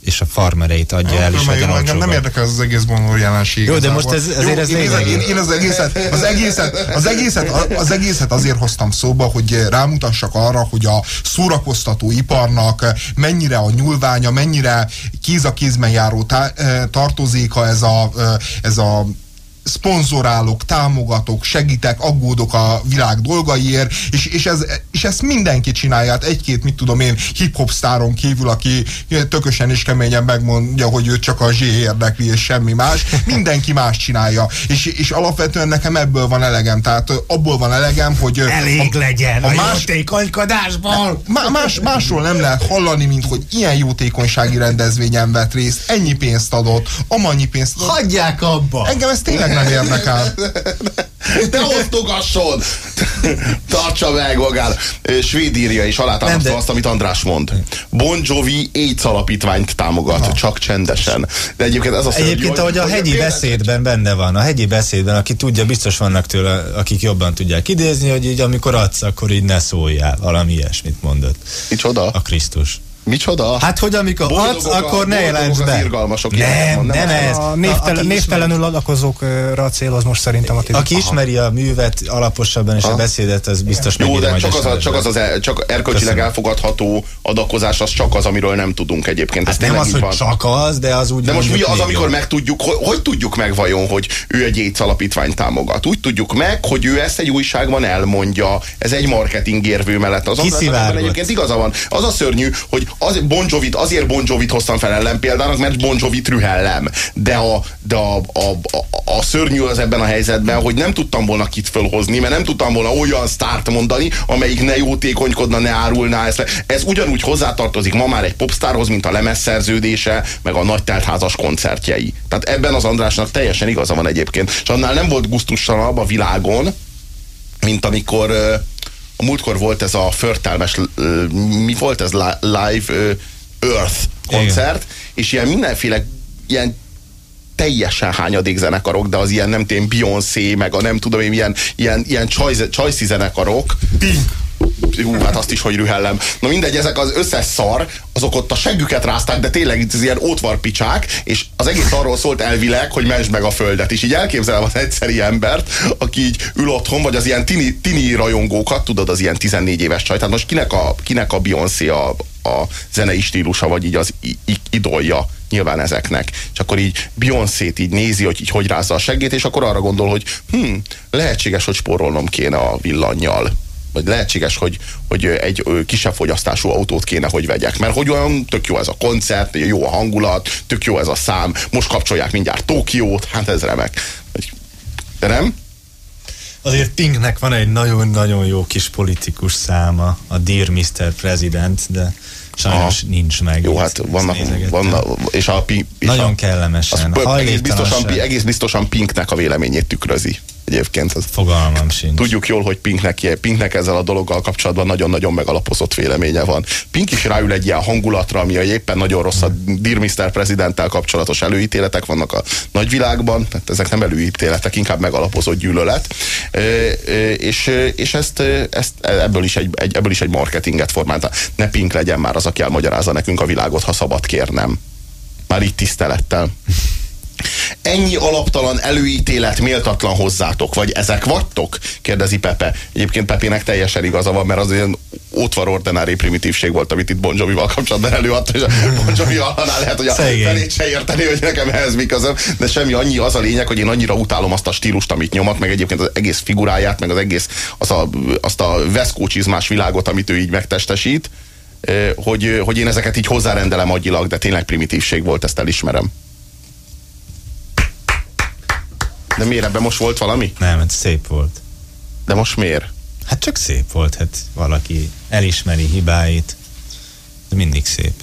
és a farmereit adja el, és legyen engem nem érdekel az egész bonó jelenség. Jó, de most ez, azért ez én, én, én, az egészet, az egészet, az egészet, az egészet azért hoztam szóba, hogy rámutassak arra, hogy a szórakoztató iparnak mennyire a nyúlványa, mennyire kéz a kézben járó tá, tartozéka ez a, ez a szponzorálok, támogatok, segítek, aggódok a világ dolgaiért, és, és, ez, és ezt mindenki csinálja. Hát egy-két, mit tudom én, hip-hop sztáron kívül, aki tökösen és keményen megmondja, hogy őt csak a Z érdekli, és semmi más. Mindenki más csinálja. És, és alapvetően nekem ebből van elegem. Tehát abból van elegem, hogy... Elég a, legyen a, a más, jótékonykodásból! Más, másról nem lehet hallani, mint hogy ilyen jótékonysági rendezvényen vett részt, ennyi pénzt adott, amannyi pénzt adott. Hagyják abba! Engem ez tényleg nem érdekel. Ne osztogasson! Tartsa meg magát! Svédírja is alátámasztva azt, amit András mond. Bon Jovi AIDS alapítványt támogat, Aha. csak csendesen. De egyébként ez azt Egyébként, ahogy a hegyi beszédben benne van, a hegyi beszédben, aki tudja, biztos vannak tőle, akik jobban tudják idézni, hogy így amikor adsz, akkor így ne szóljál. Valami ilyesmit mondott. Micsoda? A Krisztus. Micsoda? Hát, hogy amikor adsz, akkor ne jelents be. Nem, nem, nem ez. A névtelen, névtelenül adakozókra céloz most szerintem a Aki ismeri a művet alaposabban és a beszédet, az biztos Jó, de csak az, a, csak az, az el, csak erkölcsileg elfogadható adakozás, az csak az, amiről nem tudunk egyébként. Hát nem az, hogy van. csak az, de az úgy De most mi az, amikor megtudjuk, hogy, hogy tudjuk meg vajon, hogy ő egy AIDS alapítványt támogat? Úgy tudjuk meg, hogy ő ezt egy újságban elmondja. Ez egy marketing érvő mellett. Az egyébként igaza van. Az a szörnyű, hogy az bon Jovit, azért Bon Jovit hoztam fel ellen példának, mert Bon Jovit rühellem. De a, de a, a, a, a szörnyű az ebben a helyzetben, hogy nem tudtam volna kit fölhozni, mert nem tudtam volna olyan sztárt mondani, amelyik ne jótékonykodna, ne árulná ezt. Ez ugyanúgy hozzátartozik ma már egy popstárhoz, mint a lemezszerződése, meg a nagy teltházas koncertjei. Tehát ebben az Andrásnak teljesen igaza van egyébként. És annál nem volt gusztustalanabb a világon, mint amikor a múltkor volt ez a förtelmes, mi volt ez, live Earth koncert, Igen. és ilyen mindenféle ilyen teljesen hányadék zenekarok, de az ilyen nem tudom, Beyoncé, meg a nem tudom én, ilyen, ilyen, ilyen csajszi zenekarok. Pink hú, hát azt is, hogy rühellem. Na mindegy, ezek az összes szar, azok ott a seggüket rázták, de tényleg itt ilyen ótvarpicsák, és az egész arról szólt elvileg, hogy mentsd meg a földet. És így elképzelem az egyszeri embert, aki így ül otthon, vagy az ilyen tini, tini rajongókat, tudod, az ilyen 14 éves csaj. Tehát most kinek a, kinek a Beyoncé a, a zenei stílusa, vagy így az idolja nyilván ezeknek. És akkor így Beyoncé-t így nézi, hogy így hogy rázza a seggét, és akkor arra gondol, hogy hm, lehetséges, hogy spórolnom kéne a villannyal vagy lehetséges, hogy, hogy egy kisebb fogyasztású autót kéne, hogy vegyek. Mert hogy olyan tök jó ez a koncert, jó a hangulat, tök jó ez a szám, most kapcsolják mindjárt Tokiót, hát ez remek. De nem? Azért Pinknek van egy nagyon-nagyon jó kis politikus száma, a Dear Mr. President, de sajnos Aha. nincs meg. Jó, hát vannak, vannak és a, és Nagyon a, kellemesen. Az, egész, biztosan, egész biztosan Pinknek a véleményét tükrözi. Egyébként Fogalmam sincs. Tudjuk jól, hogy Pinknek, Pinknek ezzel a dologgal kapcsolatban nagyon-nagyon megalapozott véleménye van. Pink is ráül egy ilyen hangulatra, ami éppen nagyon rossz a Dear Mr. Presidenttel kapcsolatos előítéletek vannak a nagyvilágban, tehát ezek nem előítéletek, inkább megalapozott gyűlölet. És, és ezt, ezt ebből, is egy, egy, ebből is egy marketinget formálta. Ne Pink legyen már az, aki elmagyarázza nekünk a világot, ha szabad kérnem. Már itt tisztelettel. Ennyi alaptalan előítélet méltatlan hozzátok, vagy ezek vagytok? Kérdezi Pepe. Egyébként Pepének teljesen igaza van, mert az ilyen ótvar ordinári primitívség volt, amit itt Bon Jovi-val kapcsolatban előadta, és a Bon Jovi hallanál lehet, hogy a felét se érteni, hogy nekem ehhez mi közöm, de semmi annyi az a lényeg, hogy én annyira utálom azt a stílust, amit nyomat, meg egyébként az egész figuráját, meg az egész, az a, azt a veszkócsizmás világot, amit ő így megtestesít, hogy, hogy én ezeket így hozzárendelem agyilag, de tényleg primitívség volt, ezt elismerem. De miért ebben most volt valami? Nem, ez szép volt. De most miért? Hát csak szép volt, hát valaki elismeri hibáit. De mindig szép.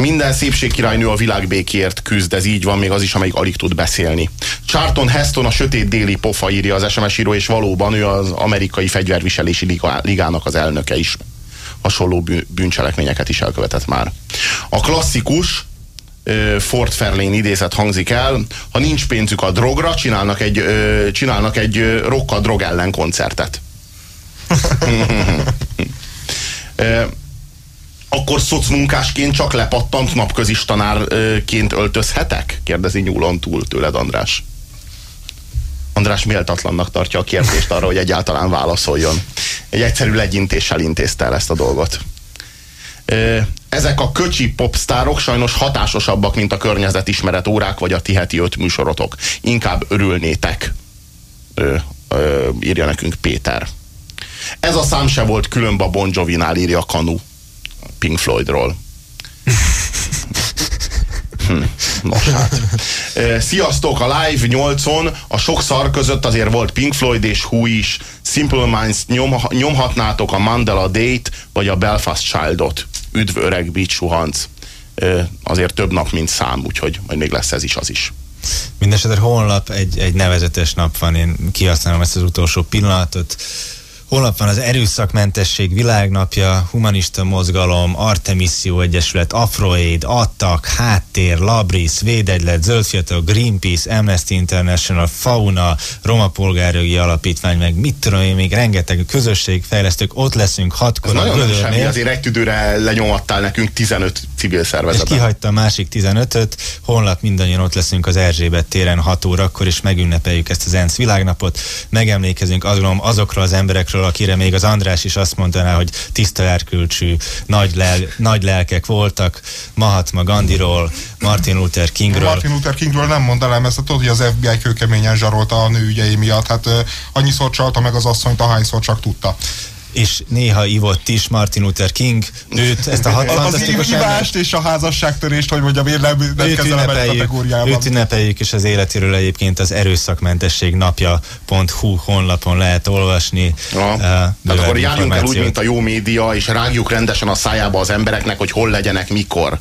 Minden szépségkirálynő a világ békért küzd, ez így van, még az is, amelyik alig tud beszélni. Charlton Heston a sötét déli pofa írja az SMS író, és valóban ő az amerikai fegyverviselési ligának az elnöke is. Hasonló bűncselekményeket is elkövetett már. A klasszikus Fort Fairlane idézet hangzik el, ha nincs pénzük a drogra, csinálnak egy, csinálnak egy rocka drog ellen koncertet. akkor szocmunkásként csak lepattant napközis tanárként öltözhetek? Kérdezi nyúlon túl tőled, András. András méltatlannak tartja a kérdést arra, hogy egyáltalán válaszoljon. Egy egyszerű legyintéssel intézte el ezt a dolgot. Ezek a köcsi popstárok sajnos hatásosabbak, mint a környezetismeret órák, vagy a ti heti öt műsorotok. Inkább örülnétek, ö, ö, írja nekünk Péter. Ez a szám se volt különb a Bon Jovi-nál, írja Kanu. Pink Floydról. Hm. Nos, hát. Sziasztok, a Live 8-on a sok szar között azért volt Pink Floyd és Who is. Simple Minds nyom, nyomhatnátok a Mandela Date vagy a Belfast Childot. Üdv öreg Beach. Azért több nap, mint szám, úgyhogy majd még lesz ez is, az is. Mindenesetre holnap egy, egy nevezetes nap van, én kihasználom ezt az utolsó pillanatot Holnap van az Erőszakmentesség világnapja, Humanista Mozgalom, Artemisszió Egyesület, Afroaid, Attak, Háttér, Labris, Védegylet, Zöldfiatal, Greenpeace, Amnesty International, Fauna, Roma Polgárjogi Alapítvány, meg mit tudom én, még rengeteg közösségfejlesztők, ott leszünk hatkor Ez a nagyon semmi, azért egy tüdőre lenyomattál nekünk 15 civil szervezetet. És kihagyta a másik 15-öt, holnap mindannyian ott leszünk az Erzsébet téren 6 órakor, és megünnepeljük ezt az ENSZ világnapot, megemlékezünk azon azokról az emberekről, akire még az András is azt mondaná, hogy tiszta erkölcsű, nagy, lel, nagy lelkek voltak, Mahatma Gandhiról, Martin Luther Kingről. Martin Luther Kingről nem mondanám ezt, tudod, hogy az FBI kőkeményen zsarolta a nő ügyei miatt, hát annyiszor csalta meg az asszonyt, ahányszor csak tudta és néha ivott is Martin Luther King, őt, ezt a hat fantasztikus Az és a házasságtörést, hogy mondjam, én nem, nem őt ünnepeljük, őt ünnepeljük, és az életéről egyébként az erőszakmentesség napja.hu honlapon lehet olvasni. Ja. Uh, Tehát akkor járjunk el úgy, mint a jó média, és rágjuk rendesen a szájába az embereknek, hogy hol legyenek, mikor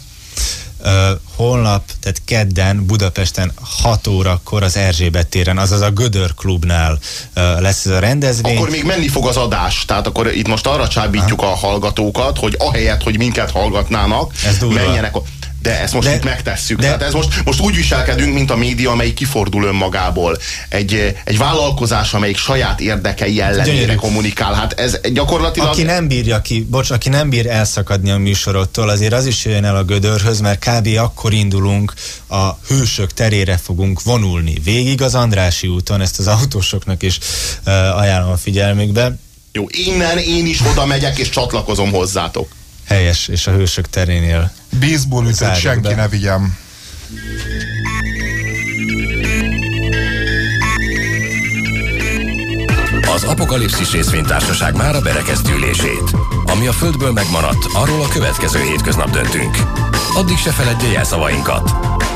holnap, tehát kedden Budapesten 6 órakor az Erzsébet téren, azaz a Gödör klubnál lesz ez a rendezvény. Akkor még menni fog az adás, tehát akkor itt most arra csábítjuk Aha. a hallgatókat, hogy ahelyett, hogy minket hallgatnának, menjenek. De ezt most De- itt megtesszük. de- Tehát ez most, most úgy viselkedünk, mint a média, amelyik kifordul önmagából. Egy, egy vállalkozás, amelyik saját érdekei ellenére Gyönyörű. kommunikál. Hát ez gyakorlatilag... Aki nem bírja ki, bocs, aki nem bír elszakadni a műsorottól, azért az is jöjjön el a gödörhöz, mert kb. akkor indulunk, a hősök terére fogunk vonulni. Végig az Andrási úton, ezt az autósoknak is uh, ajánlom a figyelmükbe. Jó, innen én is oda megyek, és csatlakozom hozzátok. Helyes, és a hősök terénél. Baseball ütött senki be. ne vigyem. Az Apokalipszis részvénytársaság már a berekeztő ülését. Ami a Földből megmaradt, arról a következő hétköznap döntünk. Addig se feledje jelszavainkat.